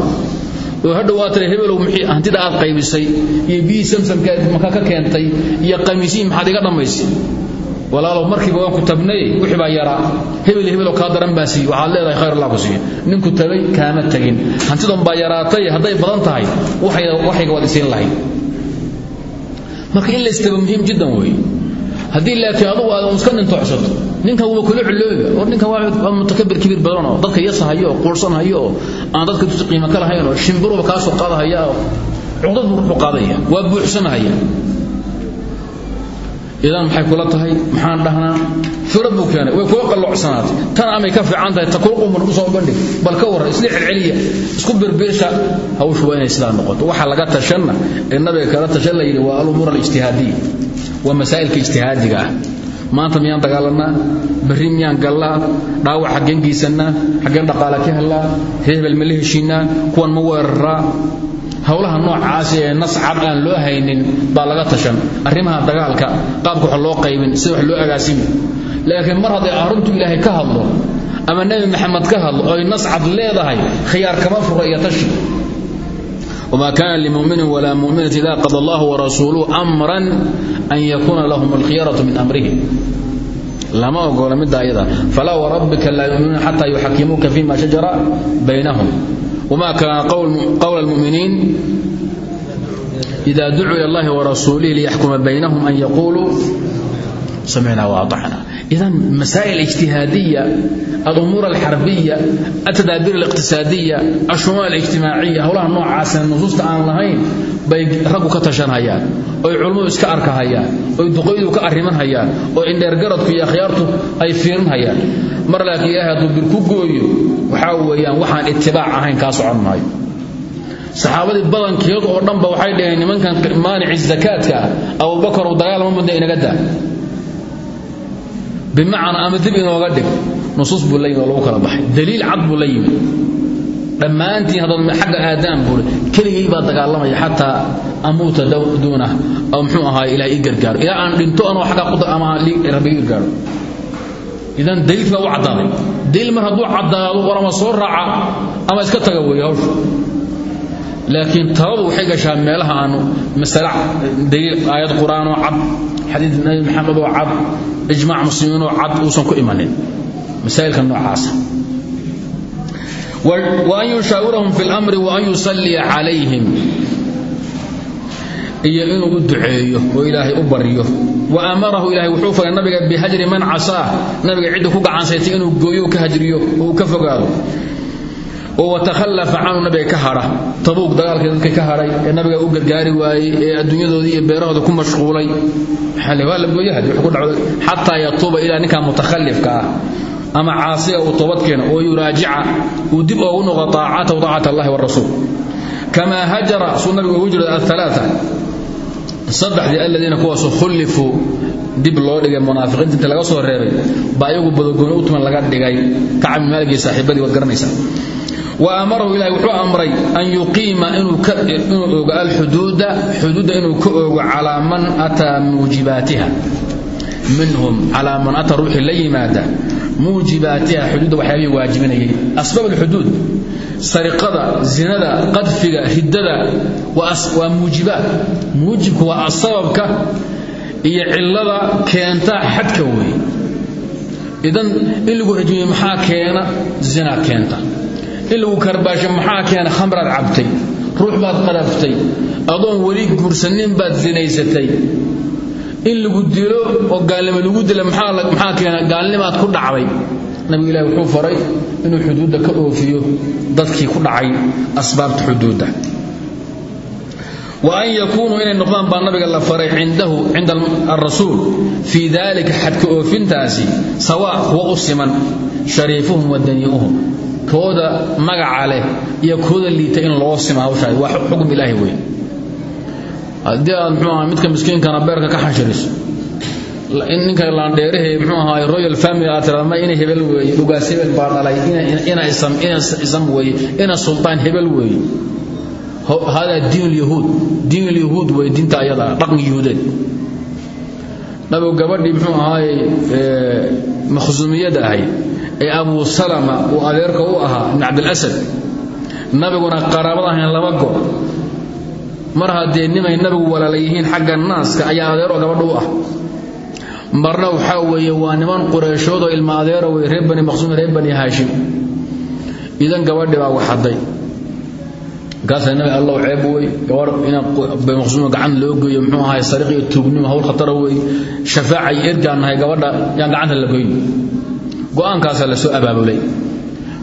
oo hadhow waa tira hebelow hantida aad qaybisay iyo biyii samsamka maka ka keentay iyo qamiisihii maxaad iga dhammaysay. Walaalow markiiba waan ku tabnay wixii baa yaraa hebel hebelow kaa daran baa siiye leedahay khayr allah ku ninku tabay kaama tegin hantidan baa yaraatay hadday badan tahay waxayga waad isiin lahayd. Marka in istaba muhiim jiddan weeye haddii laakiin adugu aad iska nintocsato ninkan waa kula culooba oo ninkan waa mutakabir kibir badan oo dadka yasahayo oo quursanhayo aan dadka qiimo ka lahayn oo shimbiruba kaa soo qaadahaya oo cudad buu qaadaya waa buuxsanahaya. Idan maxay kula tahay? Maxaan dhahnaa? Firad buu keenay. Way kula qallocsanaatay. Tan amay ka fiican tahay ta kula quman u soo bandhig. Bal ka warran isla celceliya isku birbirsha hawshu waa inay sidaa noqoto. Waxa laga tashanna ee nabiga kala tashan la yidhi waa alumuur alijtihaadiya waa masaa'ilka ijtihaadiga ah. Maanta miyaan dagaalanaa? Berri miyaan gallaa? Dhaawac xaggeen geysannaa xaggeen dhaqaale ka hellaa hebel ma la heshiinaa kuwan ma weeraraa howlaha noocaasi ee nas cad aan loo haynin baa laga tashan. Arrimaha dagaalka qaabka wax loo qaybin sida wax loo agaasimi. Laakiin mar hadday arrintu ilaahay ka hadlo ama nebi maxamed ka hadlo oy nas cad leedahay khiyaar kama fura iyo tashi وما كان لمؤمن ولا مؤمنة إذا قضى الله ورسوله أمرا أن يكون لهم الخيرة من أمرهم لما أقول من دائرة فلا وربك لا يؤمنون حتى يحكموك فيما شجر بينهم وما كان قول, قول المؤمنين إذا دعوا إلى الله ورسوله ليحكم بينهم أن يقولوا سمعنا وأطعنا إذا مسائل اجتهادية الأمور الحربية التدابير الاقتصادية الشؤون الاجتماعية هؤلاء النوع عاسن النصوص تعالى لهين bay raggu ka tashan hayaan oy culmadu iska arka hayaan oy duqoydu ka arriman hayaan oo indheergaradku iyo akhyaartu ay fiirin hayaan mar laakiin ilaahay hadduu bir ku gooyo waxaa weeyaan waxaan itibaac ahayn kaa socon maayo saxaabadii badankeed oo dhanba waxay dhaheen nimankan maanici zakaadka ah abubakar uu dagaalama mudda inaga daa bimacnaa ama dib inooga dhig nusuus buu la yimi oo lagu kala baxay. Daliil cad buu la yimi dhammaantiin haddaad xagga aadaan buuri keligay baa dagaalamaya xataa amuuta duuna oo muxuu ahaay ilaah ii gargaaro. Ilaa aan dhinto anoo xagga quda ama rabbi ii gargaaro. Idan daliilki baa u caddaaday. Daliil mar hadduu caddaado war ama soo raaca ama iska taga weeye laakiin tabadu waxay gashaa meelaha aanu masala daliil aayad qur'aanoo cad xadiid nabi maxamed oo cad ijmaac muslimiinoo cad uusan ku imanin. Masaa'ilka noocaasa waan yushaawirahum fi lmri waan yusalliya alayhim iyo inuu u duceeyo oo ilaahay u baryo. Wa amarahu ilahay wuxuu faray nabiga bihajri man casaa. Nabiga cidda ku gacansaysay inuu gooyo u ka hajriyo oo ka fogaado oo watakhallafa canhu nabiga ka hadha tabuug dagaalkii dadka ka hadhay ee nabiga u gargaari waayey ee adduunyadoodii iyo beerahooda ku mashquulay. Waa la gooyo hadi wuxuu ku dhacdo. Xataa yatuuba ilaa ninkaa mutakhallifka ah ama caasiga uu toobad keeno oo yuraajica uu dib oogu noqo taacatahu taacata allahi warasuul kamaa hajara suu nabigu ugu jiro athalaata saddexdii aladiina kuwaasoo khullifuu dib loo dhigay munaafiqiinta inta laga soo reebay baa iyagu badogooni u tuman laga dhigay. Kacab maaligii saaxiibadii waad wa amarahu ilahi wuxuu amray an yuqiima inuu ogo alxuduuda xuduudda inuu ka ogo calaa man ataa muujibaatiha minhum calaa man ataa ruuxii la yimaada. Muujibaatiha xuduudda waxyaabihii waajibinayay. Asbaab alxuduud sariqada zinada qadfiga riddada waa muujibaat muujibku waa asababka iyo cillada keenta xadka weeye idan in lagu maxaa keena? Zina keenta in lagu karbaasho maxaa keena khamraad cabtay. Ruux baad qadaftay adoon weli guursanin baad zinaysatay. In lagu dilo oo gaalnimo lagu dila maxaa keena gaalnimaad ku dhacday. Nabigu ilahi wuxuu faray inuu xuduudda ka oofiyo dadkii ku dhacay asbaabta xuduudda. Wa an yakuunuu inay noqdaan baa nabiga la faray cindahu cinda arasuul fii dalika xadka oofintaasi sawa kuwa u siman shariifuhum wa danii'uhum kooda magaca leh iyo kooda liita in loo sima hawshaas waa xukm ilaahi wey haddii aad muxuu ahaa midka miskiinkana beerka ka xashiriso in ninka laandheerahe muxuu ahaay royal family aad tirada ma hebel weeye dhugaas hebel baa dhalay ina isam weeye ina hebel weeye hada diin alyahuud diin alyahuud weeye diinta ayada dhaqan yahuudeed nabigu gabadhii muxuu ahaayey makhsuumiyada ahayd ee abu salama uu adeerka u ahaa ibn cabdilasad nabiguna qaraabad ahayn laba go mar haddee nimay nabigu walaala xagga naaska ayaa adeero gabadha u ah. Marna waxaa weeye waa niman qureyshoodoo ilma adeero wey reer bani maqsuum reer bani haashim. Idan gabadhi baa waxaday markaasaa nabi allow ceeb wey. Gabadh inaan maqsuuma gacan loo geeyo muxuu ahay sariiq iyo tuugnimo hawl khatara wey. Shafaaca iyo ergaan gabadha yaan gacanta la goyn go'aankaasaa la soo abaabulay.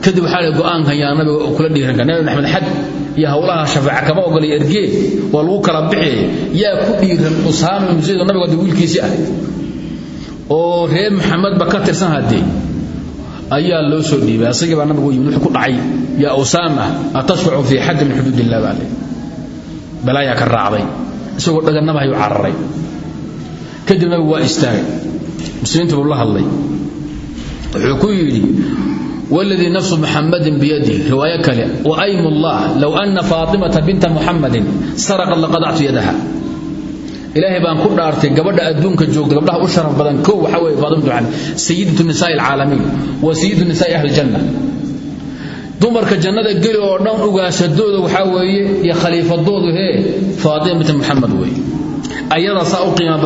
Kadib waxaa la go'aankan yaa nabiga kula dhiiranka nabi maxamed xad iyo howlaha shafaaca kama ogolay ergee waa lagu kala bixi yaa ku dhiiran usaama ibnu zayd oo nabiga wiilkiisii ah oo reer maxamedba ka tirsan haddee ayaa loo soo dhiibay. Asagii baa nabigu yimid ku dhacay yaa usaama atashfacu fii xaddi min xuduud illah baa le ka raacday isagoo dhagannaba ayuu cararay. Kadib nabigu waa istaagay. Muslimiinta buu la hadlay wuxuu ku yidhi wladii nafsu muxamadin biyadih riwaayo kale waaym ullah low ana faatimata binta muxamadin saraqat laqadactu yadaha. Ilaahay baan ku dhaartay gabadha adduunka joogta gabdhaha u sharaf badan kow waxaa weye faatimatu muxamed sayidatu nisaai alcaalamiin wa sayidatu nisaai ahli janna. Dumarka jannada geli oo dhan ugaasadooda waxaa weeye iyo khaliifadoodu hee faatima binta muxamed weye ayadaa saa u qiima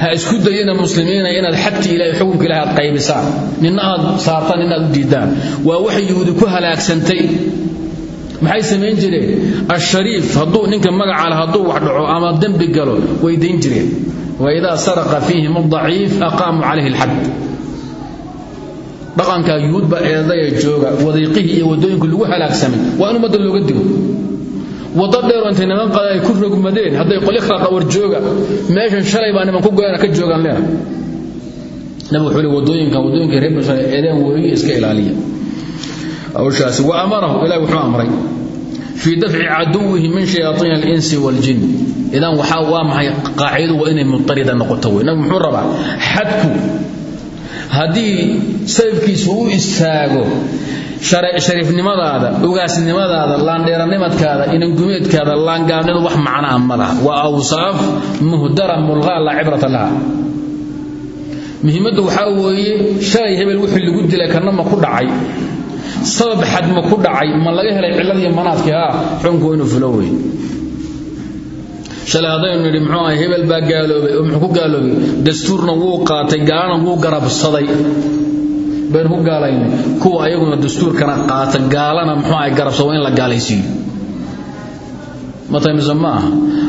ha isku dayina muslimiina inaad xadki ilahay xukunka ilahay aad qaybisaan nina aad saartaan nina aad u diidaan waa waxay yuhuudi ku halaagsantay. Maxay samayn jireen? Ashariif hadduu ninka magaca leh hadduu wax dhaco ama dembi galo way dayn jireen. Waidaa saraqa fiihim adaciif aqaamuu calayhi alxad dhaqankaa yuhuudba eedaya jooga wadiiqihii iyo waddooyinka lagu halaagsamay waa in looga digo waddo dheeroo intay niman qada ku rogmadeen hadday qolyo kala qawar jooga meeshan shalay baa niman ku goyana ka joogaan leena nabigu wuxuu waddooyinkan waddooyinka reer basha eedeen weeye iska ilaaliya. Hawshaasi wa amarahu ilahi wuxuu amray fii dafci caduwihi min shayaaiin alinsi waljin. Idan waxaa waa maxay qaacidadu waa inay mutarida noqoto wey nabigu muxuu rabaa xadku haddii sababkiisu u istaago shariifnimadaada ugaasnimadaada laandheeranimadkaada inangumeedkaada laangaabnida wax macnaa ma waa awsaaf muhdara mulqaa laa cibrata laha. Muhiimaddu waxaa weeye shalay hebel wixii lagu dilay kana ma ku dhacay. Sabab xad ma ku dhacay ma laga helay cilladii manaadkii haa xukunku inuu fulo wey shalay haddaynu nidhi muxuu ahay hebel baa gaaloobay oo muxuu ku gaaloobay? Dastuurna wuu qaatay gaalana wuu garabsaday baynu ku gaalaynay kuwa ayaguna dastuurkana qaata gaalana muxuu ahay garabsado in la gaalaysiiyo mataymise ma aha.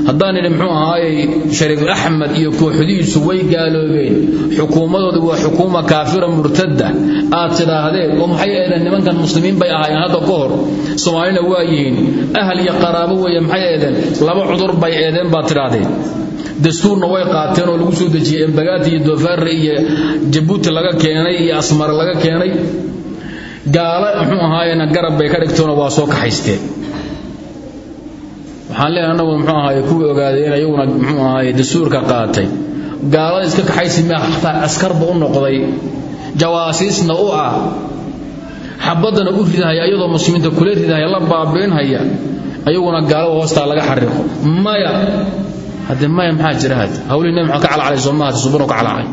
Haddaan muxuu ahaayey shariif axmed iyo kooxdiisu way gaaloobeen. Xukuumadoodu waa xukuuma kaafira murtada aad tidhaahdeen oo maxay eedeen nimankan muslimiin bay ahaayeen hadda ka hor? Soomaalina waa yihiin. Ahal iyo qaraabo weeye maxay eedeen laba cudur bay eedeen baad tidhaahdeen dastuurna way qaateen oo lagu soo dejiyey embagaati iyo doofaarre iyo jabuuti laga keenay iyo asmar laga keenay. Gaalo muxuu ahaayena garab bay ka dhigtoona waa soo kaxaysteen waxaan leeyahay annagu muxuu ahaay kuwii ogaadeen ayaguna muxuu ahaay dastuurka qaatay. Gaalada iska kaxaysi ma xataa askarba u noqday. Jawaasiisna u ah. Xabaddana u ridahaya iyadoo muslimiinta kula ridahaya la baabiinhaya. Ayaguna gaalada hoostaa laga xariiqo. Maya haddee maya maxaa jira had hawlihii nabi maxamed ka calacalay soomaha subanu ka calacay.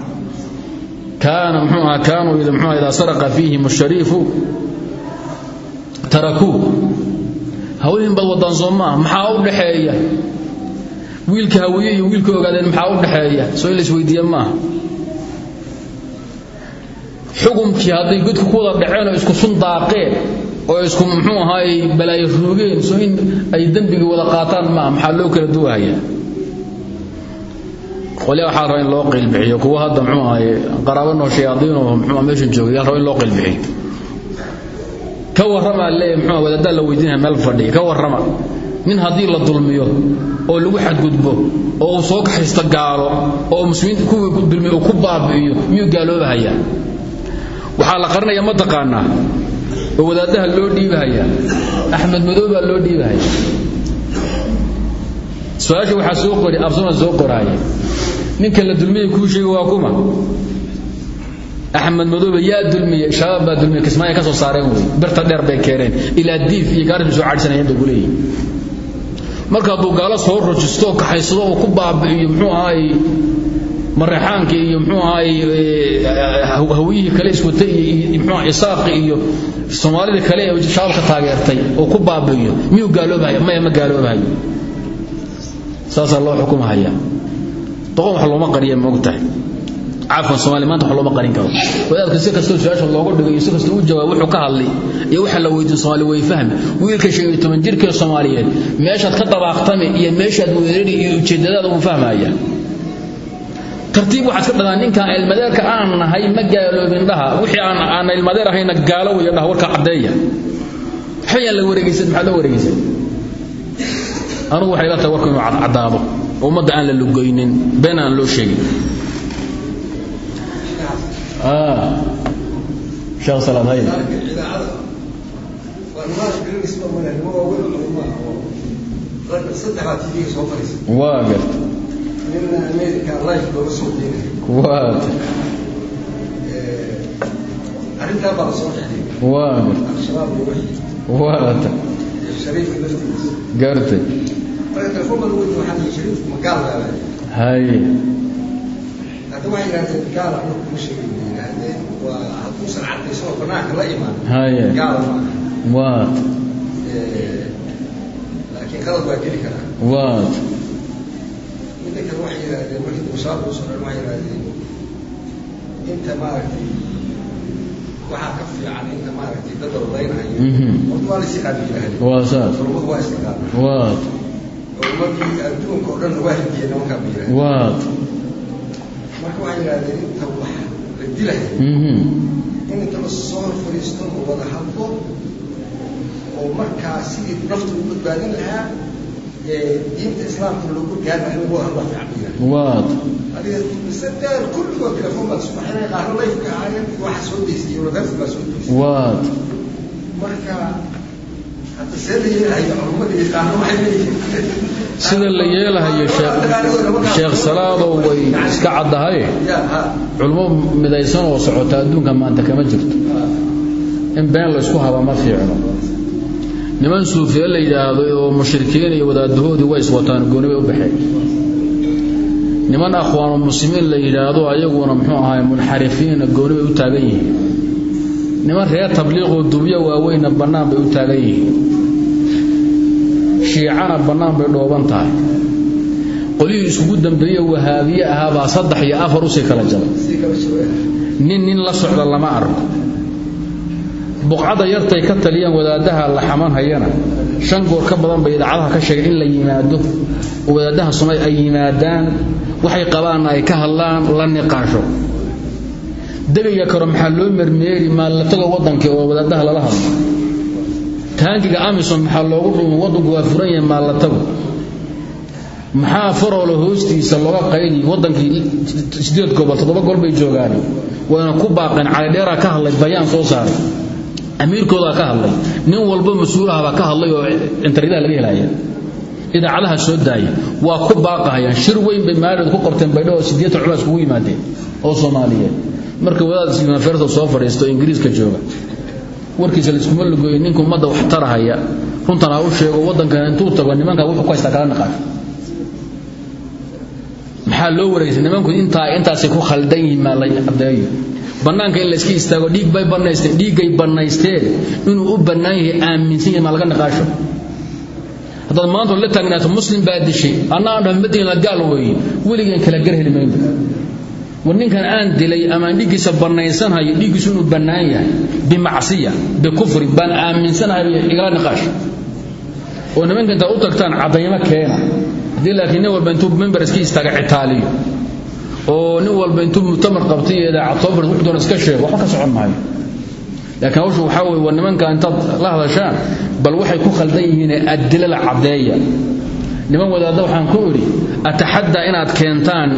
Kaana muxuu ahaa kaanuu idaa saraqa fiihim ashariifu tarakuu hawlihin bad wadaan soo maaha maxaa u dhaxeeya? Wiilka hawiye iyo wiilka ogaadeen maxaa u dhaxeeya? Soo in laisweydiiye maaha xukumkii hadday godka ku wada dhaceen oo isku sun daaqeen oo isku muxuu ahaay balaayo roogeen soo in ay dembigii wada qaataan maaha maxaa loo kala duwahayaa qolya waxaa raba loo qiilbixiyo kuwa hadda muxuu ahaay qaraabanoo shayaadiinoo muxuu meeshan joogay yaa loo qiilbixiyo ka warramaa leeyahy muxuu wadaaddaa la weydiinaya meel fadhiya ka warrama. Nin haddii la dulmiyo oo lagu xadgudbo oo uu soo kaxaysto gaalo oo muslimiinta kuwii ku dulmiyo uu ku baabi'iyo miyuu gaaloobahayaa? Waxaa la qarinaya ma taqaanaa oo wadaaddaha loo dhiibahayaa axmed madow baa loo dhiibahaya su'aasha waxaa soo qori absama soo qoraaya ninka la dulmiyey kuu sheegi waa kuma axmed madoobe yaa dulmiyey shabaab baa dulmiyey kismaayo ka soo saareen wey birta dheer bay keeneen. Ilaa diif iyo gaarib soo cadhsanayeen bay marka hadduu gaalo soo rojisto kaxaysado ku baabi'iyo muxuu ahaay mareexaankii iyo muxuu ahaay hawiyihii kale iswatay iyo muxuu isaaqi iyo soomaalida kale ee shabaabka taageertay oo ku baabi'iyo. Miyuu gaaloobahaya maya ma gaaloobahayo saasaa loo xukumahaya. Doqon wax looma qariya moogtahay cafwan soomaali maanta wax looma qarin karo. Wadaadka si kastoo su'aasha looga dhigo iyo si kastoo u jawaab wuxuu ka hadlay iyo waxa la weydiin soomaali way fahmi. Wiilka shan iyo soomaaliyeed meeshaad ka dabaaqtami iyo meeshaad weerari iyo ujeedadaada uu fahmaya. Tartiib waxaad ka dhadaa ninkaan ilmadeerka aan nahay wixii aan aan ilmadeer ahayna gaalo weeye dhaha warka caddeeya. La wareegaysan maxaad loo wareegaysan anugu waxay la tahay warku inuu aan la lugoynin been aan loo sheegin sheekh salaad haye waa garta waa garta gartay marka hadda waxay yidhahdeen gaal anagu kuma sheegay bay yidhaahdeen waa hadduusan cadaysan oo banaanka la imaan. Haye gaal maaha waata laakiin qalad waa geli karaa. Waata midda kale waxay yidhahdeen markii musaab uu soo dhan waxay yidhahdeen inta maaragtay waxaa ka fiican inta maaragtay dad ordaynayo Mhm. horta waa la isiqaami yidhahdeen waa saas culumadu waa istiqaama waata culummadii adduunka oo dhan waa hidiyeen nimankaa ba yidhahdeen waata marka waxay yidhahdeen inta wax la dilahay mhm. in inta la soo fadhiisto oo wada hadlo oo markaa sidii naftu u badbaadin lahaa diinta islaamka loogu gaari lahaa in lagu hadla fiican adiga kulligood telefoon baad isku xireen qaarna layfka ahaayeen waxa soo deysay university baa soo deysay marka sida la yeelahayo sheekh sheekh salaadow way iska caddahay. Ya ha culmo midaysan oo socota adduunka maanta kama jirto. In been la isku haba ma fiicno. Niman suufiye la yidhaahdo oo mushrikiin iyo wadaadahoodii way iswataan gooni bay u baxeen. Niman akhwaanu muslimiin la yidhaahdo ayaguna muxuu ahaay munxarifiina gooni bay u taagan yihiin niman reer tabliiqoo dubyo waaweynna bannaan bay u taagan yihiin. Shiicana bannaan bay dhooban tahay. Qolyihii iskugu dambeeye wahaabiye ahaabaa saddex iyo afar u sii kala jabay nin nin la socda lama arko. Buqcada yartay ka taliyaan wadaadaha la xamanhayana shan goor ka badan bay idaacadaha ka sheegay in la yimaado. Wadaadaha sunay ay yimaadaan waxay qabaanna ay ka hadlaan la niqaasho degaya karo maxaa loo mermeeri maallataga waddankii oo wadaadaha lala hadlo? Taangiga amison maxaa loogu dhumi waddanku waa furan yahay maallatagu maxaa faroola hoostiisa looga qaydi waddankii sideed gobol toddoba gol bay joogaan wayna ku baaqeen calidheeraa ka hadlay bayaan soo saaray. Amiirkoodaa ka hadlay. Nin walba mas'uulahabaa ka hadlay oo internedaha laga helaya idaacadaha soo daaya. Waa ku baaqahayaan. Shir weyn bay maalidu ku qorteen baydho oo sideetan culaas kugu yimaadeen oo soomaaliyeed marka wadaad university soo fadhiisto ingiriiska jooga. Warkiisa laiskuma lugoyo ninka ummadda wax tarahaya runtan ha sheego waddankan intuu tago nimanka wuxuu ku haystaa kala naqaasho maxaa loo wareegsay? Nimanku intaa intaasay ku khaldan yihiin maa bannaanka in layska istaago dhiig bay bannaysteen dhiiggay bannaysteen inuu u bannaan yahay aaminsan yahay maa laga naqaasho. Haddaad maanta la taagnaato muslim baa dishay. Anna aan dhaho madiina gaal weeye weligeen kala gar heli war ninkan aan dilay ama aan dhiiggiisa bannaysanhayo dhiiggiisu inuu bannaan yahay bimacsiya bikufri baan aaminsanahay igala niqaash. Oo nimanka intaad u tagtaan caddaymo keena. Haddii laakiin nin walba intuu member iska istaaga citaaliyo oo nin walba intuu mutamar qabtay iyo idaacad wuxuu doona iska sheego waxba ka socon maayo. Laakiin hawshu waxaa weeye war nimanka intaad la hadashaan bal waxay ku khaldan yihiin adila la caddeeya. Niman wadaadda waxaan ku idhi ataxaddaa inaad keentaan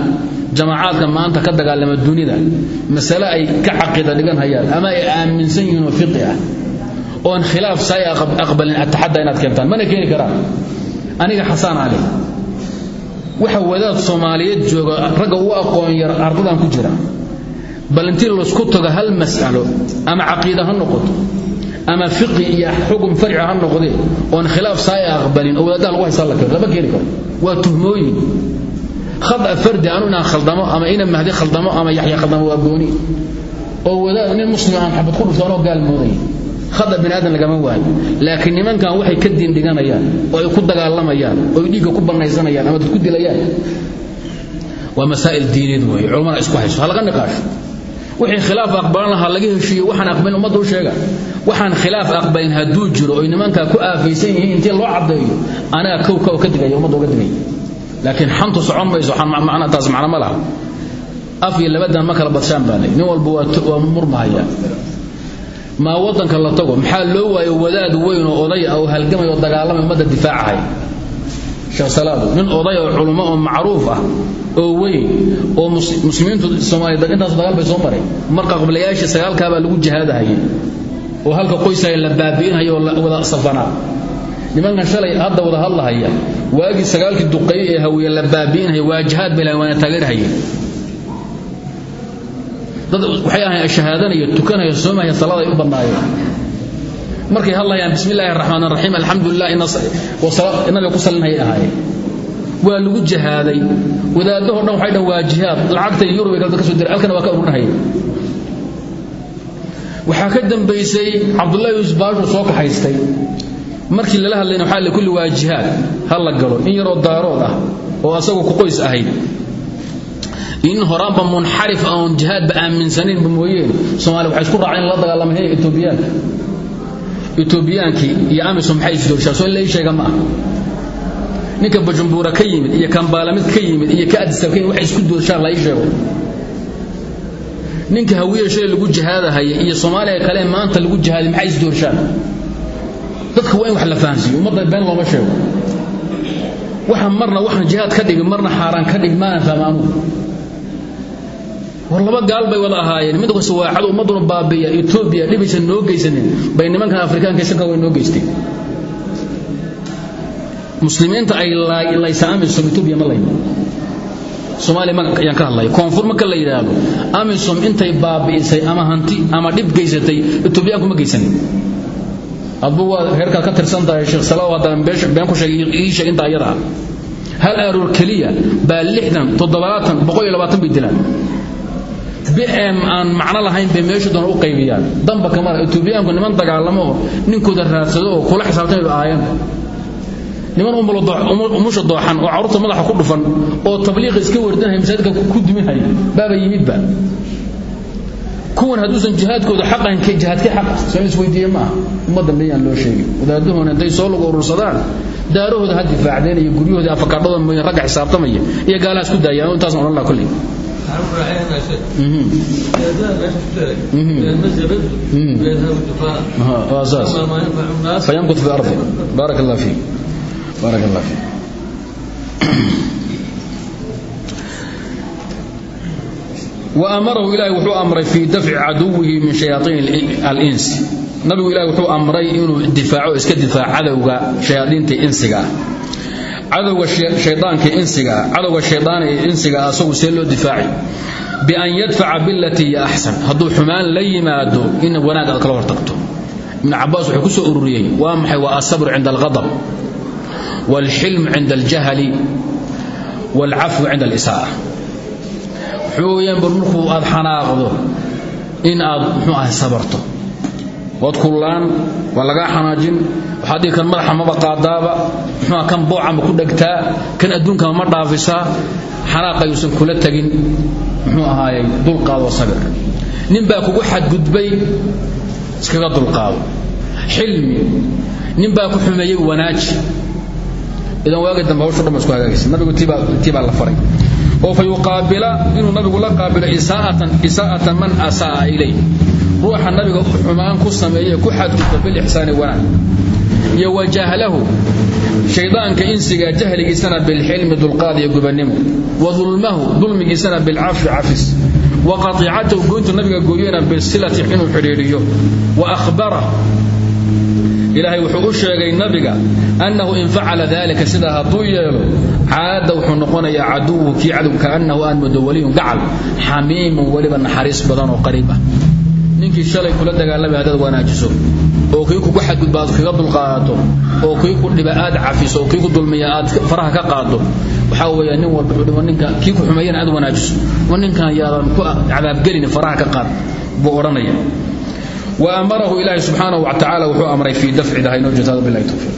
jamaacaadka maanta ka dagaalama dunida masale ay ka caqiida dhigan hayaan ama ay aaminsan yihiin oo fiqi ah oon khilaaf saay aqbalin ataxaddaa inaad keentaan. Mana keeni karaan. Aniga xasaan cali waxa wadaad soomaaliyeed jooga ragga ugu aqoon yar ardadan ku jira. Bal intii la isku tago hal mas'alo ama caqiida ha noqoto ama fiqi iyo xukun farci ha noqdee oon khilaaf saay aqbalin oo wadaadaha lagu haystaa la keeno. Lama keeni karo. Waa tuhmooyin khada fardi anu inaan khaldamo ama ina mahdi khaldamo ama yaxya khaldamo waa oo wadaad nin muslim aan xabad ku dhufto anoo gaal moodaya khada bini aadan lagama waayo. Laakiin nimankan waxay ka diin dhiganayaan oo ay ku dagaalamayaan oo ay dhiigga ku bannaysanayaan ama dad ku dilayaan. Waa masaa'il diineed weeye culammada isku hayso ha laga wixii khilaaf aqbalan lahaa laga heshiiyo waxaan aqbalin ummadda sheega. Waxaan khilaaf aqbalin hadduu jiro oy nimankaa ku aafaysan yihiin intii loo caddeeyo anaga kow kow ka digaya ummadda uga digaya laakiin xantu socon mayso taas macno ma laha. Af iyo labadan ma kala badshaan baa lay nin walba waa murmahaya. Maa waddanka la tago maxaa loo waayo wadaad weyn oo oday ah oo halgamay oo dagaalamay ummadda difaacahay sheekh salaadu nin oday oo culummo oo macruuf ah oo weyn oo muslimiintu soomaaliya intaas dagaal bay soo maray. Marka qablayaashii sagaalkaabaa lagu jihaadahayay oo halka qoysaya la baabi'inhayo wada safanaa nimankan shalay hadda wada hadlahaya waagii sagaalkii duqeey ee hawiye la baabi'inhaya waa jihaad bay lahayn waana taageerhayeen dad waxay ahayn shahaadanaya tukanaya soomaya salada ay u badnaayeen markay hadlayaan bismi illaahi araxmaan araxiim alxamdulilah nabiga ku ahaayeen. Waa lagu jihaaday. Wadaadaho dhan waxay dhan waa lacagta yurubay galda ka soo diray waa ka ururinahaya waxaa ka dambaysay cabdullahi yuusuf soo kaxaystay markii lala hadlayna waxaa le kulli waa jihaad. Ha la galo in yaroo daarood ah oo asagu ku qoys ahayd. In horaanba munxarif oon jihaadba aaminsanaynba mooyeen. Soomaaliya waxay isku raaceen la dagaalamay hey etoobiyaankii iyo amisom maxay isdoorshaa soo la ii sheega ma ah. Ninka bajumbuura ka yimid iyo kambaalamid ka yimid iyo ka adisab ka yimid isku doorshaan la ii sheego. Ninka hawiye lagu jihaadahaya iyo soomaaliya kale maanta lagu jihaaday maxay isdoorshaan dadka waa in wax la fahansiiyo ummadda been looma sheego. Waxa marna waxaan jihaad ka dhigi marna xaaraan ka dhig maanan fahmaanu war laba gaal bay wada ahaayeen. Mid kasta waa cadu ummaduna baabiya etoobiya dhibaysan noo geysanin. Bay nimankan afrikaanka sanka way noo geystay muslimiinta ay laysa amisom etoobiya ma layno soomaaliya ma ayaan ka hadlaya koonfur marka la yidhaahdo. Amisom intay baabi'isay ama hanti ama dhib geysatay etoobiyaanku ma geysanin adbu waa reerkaad ka tirsan tahay sheekh salaw haddana been ku sheegay ii sheeg inta ayada. Ah hal aroor keliya baa lixdan toddobaatan boqol labaatan bay dilaan. Bm aan macno lahayn bay meeshu doona u qaybiyaan. Damba kamara etoobiyaanku niman dagaalamo oo ninkooda raadsado oo kula xisaabtamay ba ahaayeen niman umusha dooxan oo carruurta madaxa ku dhufan oo tabliiqa iska wardanaya masaajidka ku duminhaya baaba yimidba kuwan hadduusan jihaadkooda xaq ahayn jihaadkii xaq soo isweydiiye ma aha ummadda miyaan loo sheegin wadaadahoona intay soo lagu urursadaan daarahooda ha difaacdeen iyo guryahooda afakaadhada mooyeen ragga xisaabtamaya iyo gaalaha isku daayaan intaasna odhan laha kolley wa amarahu ilahi wuxuu amray fii dafci caduwihi min shayaaiin alins. Nabigu ilahi wuxuu amray inuu difaaco iska difaac cadowga shayaaiinta insiga. Ah cadowga shaydaanka insiga ah cadowga shaydaana ee insiga asagu see loo difaaci bian yadfaca bilatii hiya axsan. Hadduu xumaan la yimaado in wanaag aad kala hortagto. Ibn cabaas wuxuu ku soo ururiyey waa maxay? Waa asabru waxaweyaan bar markuu aad xanaaqdo in aad muxuu ahay sabarto. Waad kullaan waa lagaa xanaajin. Waxaad dhihi kan madaxa maba qaadaaba. Muxuua kan booca ku dhegtaa. Kan adduunkama ma dhaafisaa. Xanaaqa yuusan kula tegin. Muxuu ahaaye dulqaadoo sabir nin baa kugu xadgudbay iskaga dulqaado xilmi nin ku xumeeyey wanaaji. Idan waagi dambe hawshu dhan ba isku nabigu tii baa la faray oo fa yuqaabila inuu nabigu la qaabilo isaa'atan man asaa'a ilay. Ruuxa nabiga xumaan ku sameeye ku xadgudba bilixsaani wanaag. Iyo wajahlahu shaydaanka insiga jahligiisana bilxilmi dulqaad iyo gubannimo. Wa dulmahu dulmigiisana bilcafwi cafis. Wa qatiicatahu goyntu nabiga gooyena bisilati inuu xidhiidhiyo. Wa akhbara ilaahay wuxuu u sheegay nabiga annahu in facala dalika sidaa hadduu yeelo caada wuxuu noqonayaa caduwu kii cadow kaannahu aan mudawaliyun gacal xamiimun weliba naxariis badan oo qariib ah. Shalay kula dagaalamay haddaad wanaajiso oo kii kugu xadgudba aad kaga dulqaadato oo kii ku dhiba aad cafiso oo kii ku dulmiya aad faraha ka qaado waxaa weeya nin walba wuxuu ninka kii ku xumeeyana aad wanaajiso. Ma ninkan yaadan ku cadaabgelin faraha ka qaad buu odhanaya wa amarahu ilaahi subxaanahu wa tacaala wuxuu amray fii dafci dahaynoo jazaa billahi tawfiiq